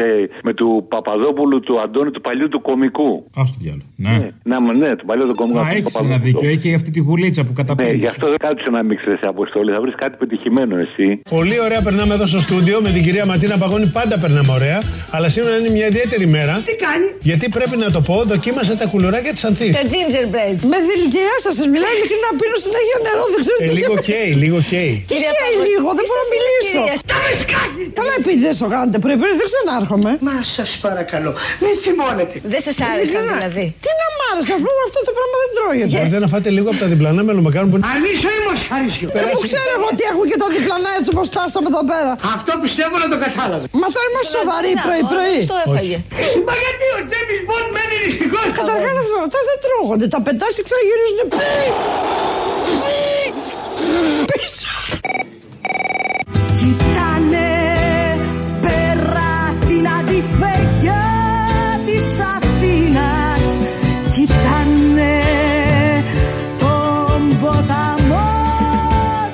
με του Παπαδόπουλου, του Αντώνη, του παλιού του κομικού. Α το διάλογο. Ναι. Να, μα, ναι, του παλιού του κομικού. Α, αυτού του έχεις ένα Παπαδόπουλου. δίκιο. Έχει αυτή τη γουλίτσα που Ναι, καταπίνει. γι' αυτό δεν κάτσε να μην ξέρεις αποστολή. Θα βρεις κάτι πετυχημένο εσύ. Πολύ ωραία περνάμε εδώ στο στούντιο με την κυρία Ματίνα Παγώνη. Πάντα περνάμε ωραία. Αλλά σήμερα είναι μια ιδιαίτερη μέρα. Τι κάνει; Γιατί πρέπει να το πω, δοκίμασα τα κουλουράκια της Ανθής. Τα gingerbread. Με δηλητηριάσα σας μιλάω ειλικρινά πίνω συνέχεια νερό. Δεν ξέρω Ε, τι λίγο γίνεται. καίει, λίγο καίει. Τι καίει λίγο, δεν μπορώ να μιλήσω. Καλά, επειδή δεν στο κάνετε, πρέπει δεν ξανάρχομαι. Μα σας παρακαλώ, μην θυμώνετε. Δεν σας άρεσαν, δηλαδή; Τι να μ' άρεσε, αφού αυτό το πράγμα δεν τρώγεται. Μπορείτε να φάτε λίγο από τα διπλανά μελομακάρον που είναι. Ανίσο ή μοσχάρισιο. Δεν μου ξέρω εγώ τι έχουν και τα διπλανά έτσι όπως φτάσαμε εδώ πέρα. Αυτό πιστεύω να το κατάλαβες. Μα τώρα είμαστε σοβαροί πρωί-πρωί. το έφαγε. Μα γιατί ο Τζέμις Μποντ μένει νηστικό. Καταρχάς αυτά αυτά δεν τρώγονται. Τα πετάς και ξαναγυρίζουν. Πίσω. Κοιτάνε πέρα την αντιφέγγια της Αθήνας Κοιτάνε τον ποταμό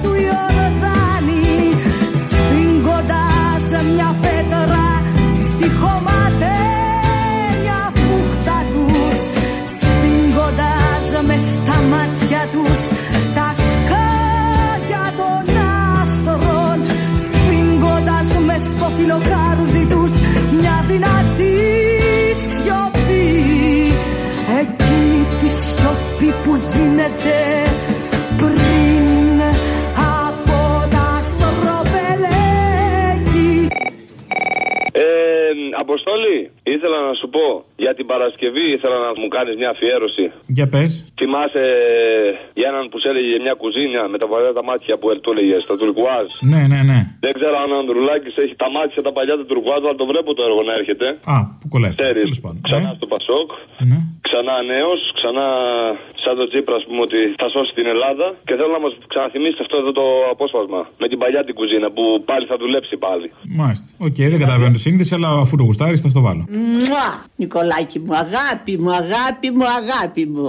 του Ιορδάνη Σφίγγοντας μια πέτρα στη χωματένια στα μάτια τους τα σκάγια των άστρων Σφίγγοντας μες στο φιλοκάρδι τους μια δυνατή σιωπή. Εκείνη τη σιωπή που γίνεται Αποστόλη, ήθελα να σου πω για την Παρασκευή ήθελα να μου κάνεις μια αφιέρωση. Για πες. Θυμάσαι για έναν που σε έλεγε μια κουζίνια με τα παλιά τα μάτια που του έλεγε στο τουρκουάζ; Ναι, ναι, ναι. Δεν ξέρω αν ο Ανδρουλάκης έχει τα μάτια τα παλιά του τουρκουάζ, αλλά το βλέπω το έργο να έρχεται. Α, που κολλάει. Ξέρεις, Τέλος πάντων. ξανά στο Πασόκ, Ναι. Ξανά νέος, ξανά σαν το Τσίπρα, ας πούμε, ότι θα σώσει την Ελλάδα. Και θέλω να μας ξαναθυμίσει αυτό εδώ το απόσπασμα με την παλιά την κουζίνα που πάλι θα δουλέψει πάλι. Μάλιστα. Οκ, δεν καταλαβαίνω τη σύνδεση, αλλά αφού το γουστάρεις θα στο βάλω. Μουα, Νικολάκη μου, αγάπη μου, αγάπη μου, αγάπη μου.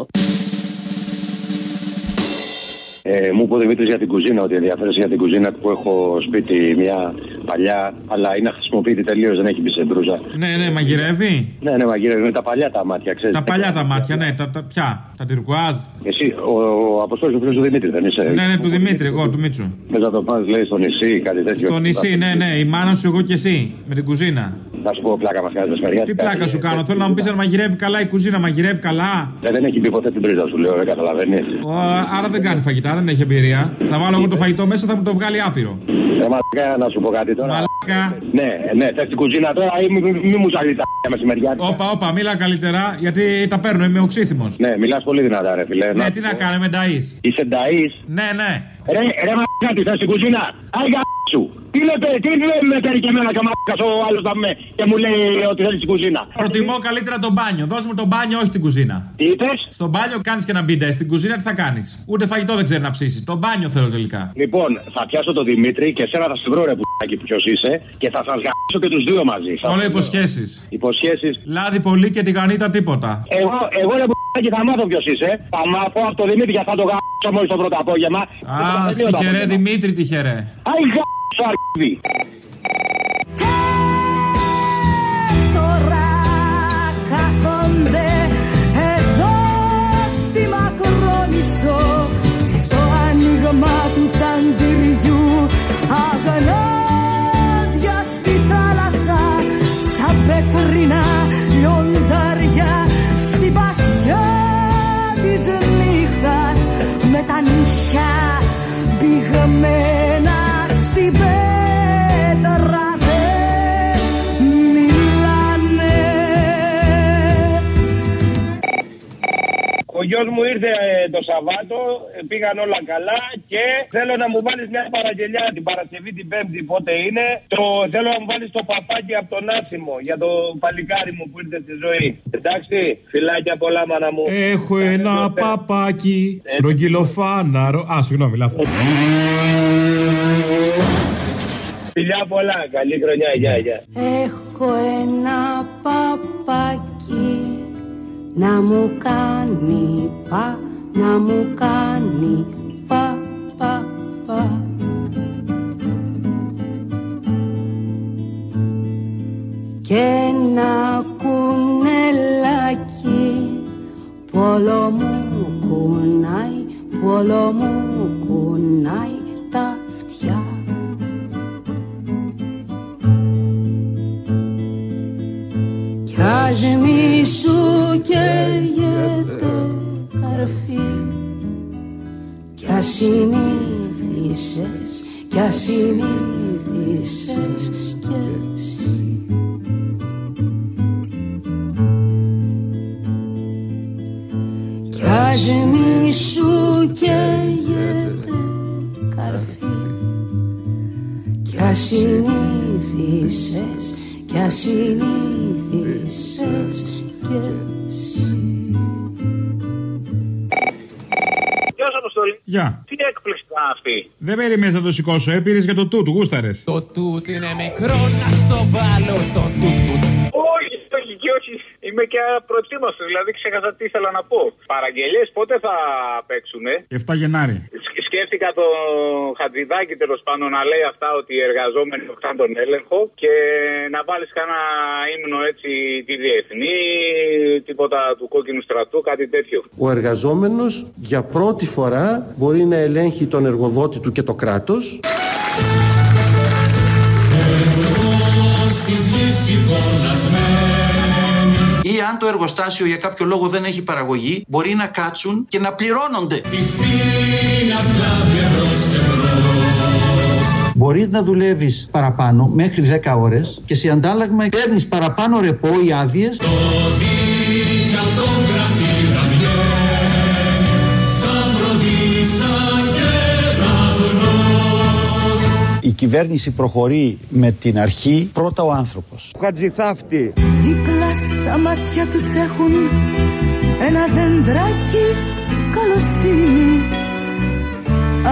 Ε, μου είπε ο Δημήτρης για την κουζίνα, ότι ενδιαφέρεσαι για την κουζίνα που έχω σπίτι μια παλιά, αλλά είναι αχρησιμοποίητη τελείως, δεν έχει μπει σε μπρίζα. Ναι, ναι, μαγειρεύει; Ναι, ναι, μαγειρεύει. Είναι τα παλιά τα μάτια, ξέρεις. Τα παλιά τα μάτια, ναι, τα, τα, ποια, τα τυρκουάζ; Εσύ, ο, ο Αποστόλης ο φίλος του Δημήτρη, δεν είσαι; Ναι, ναι, του Δημήτρη, εγώ, του Μίτσου. Θε να το πας, λέει, στο νησί, κάτι τέτοιο. Στο νησί, ναι, ναι, η μάνα σου, εγώ και εσύ, με την κουζίνα. Θα σου πω πλάκα μας κάνει μεσημεριά. Τι πλάκα σου κάνω, θέλω να μου πεις αν μαγειρεύει καλά η κουζίνα, μαγειρεύει καλά; Ε, δεν έχει μπει ποτέ την πρίζα σου, λέω, δεν καταλαβαίνεις. Ο, άρα δεν κάνει φαγητά, δεν έχει εμπειρία. Θα βάλω εγώ το φαγητό μέσα, θα μου το βγάλει άπειρο. Ε, μαλάκα, να σου πω κάτι τώρα. Μαλάκα. Ναι, ναι, θες την κουζίνα τώρα ή μη, μη, μη μου ζαλεί τα μεσημεριά. Όπα, όπα, μίλα καλύτερα, γιατί τα παίρνω, είμαι οξύθυμος. Ναι, μιλάς πολύ δυνατά, ρε φιλέ. Ναι, τι να κάνω, είμαι νταή. Είσαι νταή. Ναι, ναι. Ρε, ρε, μαλάκα, τι θες την κουζίνα. Άγια σου. Τι λέτε, τι λέμε τέρι και εμένα και ο μαλάκα ο άλλο θα με και μου λέει ότι θέλει την κουζίνα. Προτιμώ καλύτερα τον μπάνιο. Δώσ' μου τον μπάνιο, όχι την κουζίνα. Τι είπε? Στον μπάνιο κάνει και ένα μπίντε. Στην κουζίνα τι θα κάνει. Ούτε φαγητό δεν ξέρει να ψήσει. Τον μπάνιο θέλω τελικά. Λοιπόν, θα πιάσω τον Δημήτρη και σένα θα σε βρω ρε πουάκι ποιο είσαι και θα σα γαμίσω και του δύο μαζί. Θα Όλα σας- υποσχέσει. Υποσχέσει. Λάδι πολύ και τηγανίτα τίποτα. Εγώ, εγώ ρε πουάκι θα μάθω ποιο είσαι. Θα μάθω από τον Δημήτρη και θα το γαμίσω μόλι το πρώτο απόγευμα. Αχ, τυχερέ Δημήτρη, τυχερέ. Άι γαμίσω αρχίδι. Τώρα κάθονται εδώ στη Μακρόνησο στο άνοιγμα του τσαντιριού αγνάδια στη θάλασσα σαν πέτρινα λιοντάρια στην πασιά της νύχτας με τα νύχια πηγμένα γιος μου ήρθε ε, το Σαββάτο, ε, πήγαν όλα καλά και θέλω να μου βάλεις μια παραγγελιά την Παρασκευή την Πέμπτη, πότε είναι. Το, θέλω να μου βάλεις το παπάκι από τον Άσιμο για το παλικάρι μου που ήρθε στη ζωή. Εντάξει, φιλάκια πολλά, μάνα μου. Έχω ένα παπάκι στρογγυλοφάναρο. Α, συγγνώμη, λάθος. Φιλιά πολλά, καλή χρονιά, γεια, γεια. Έχω ένα παπάκι να μου κάνει πα, να μου κάνει πα, πα, πα. Και ένα κουνελάκι πόλο μου κουνάει, πόλο μου κουνάει τα αυτιά. Κι ας μη σου καίγεται καρφί. Κι ας συνήθισες, κι ας συνήθισες κι εσύ Κι ας μη σου καίγεται καρφί. Κι ας συνήθισες, κι ας συνήθισες κι εσύ Γεια σα, Αποστολή; Γεια. Τι έκπληξη ήταν αυτή; Δεν περιμένεις να το σηκώσω, έπειρε για το τούτ, γούσταρες. Το τούτ είναι μικρό, να στο βάλω στο τούτ. Όχι, όχι, και όχι. Είμαι και απροετοίμαστος. Δηλαδή ξέχασα τι ήθελα να πω. Παραγγελίες πότε θα παίξουνε; 7 Γενάρη. Σκ- Σκέφτηκα το Χατζηδάκι τέλος πάντων να λέει αυτά ότι οι εργαζόμενοι οκτάν τον έλεγχο και να βάλεις κανένα ύμνο έτσι τη διεθνή, τίποτα του κόκκινου στρατού, κάτι τέτοιο. Ο εργαζόμενος για πρώτη φορά μπορεί να ελέγχει τον εργοδότη του και το κράτος Ή αν το εργοστάσιο για κάποιο λόγο δεν έχει παραγωγή, μπορεί να κάτσουν και να πληρώνονται. Μπορείς να δουλεύεις παραπάνω μέχρι 10 ώρες και σε αντάλλαγμα παίρνεις παραπάνω ρεπό ή άδειες. Η κυβέρνηση προχωρεί με την αρχή πρώτα ο άνθρωπος. Χατζηθάφτη. Δίπλα στα μάτια τους έχουν ένα δεντράκι καλοσύνη.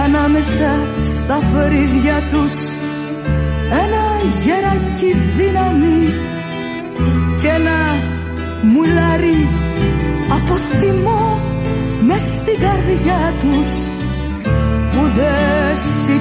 Ανάμεσα στα φρύδια τους ένα γεράκι δύναμη και ένα μουλάρι από θυμό μες στην καρδιά τους δέσει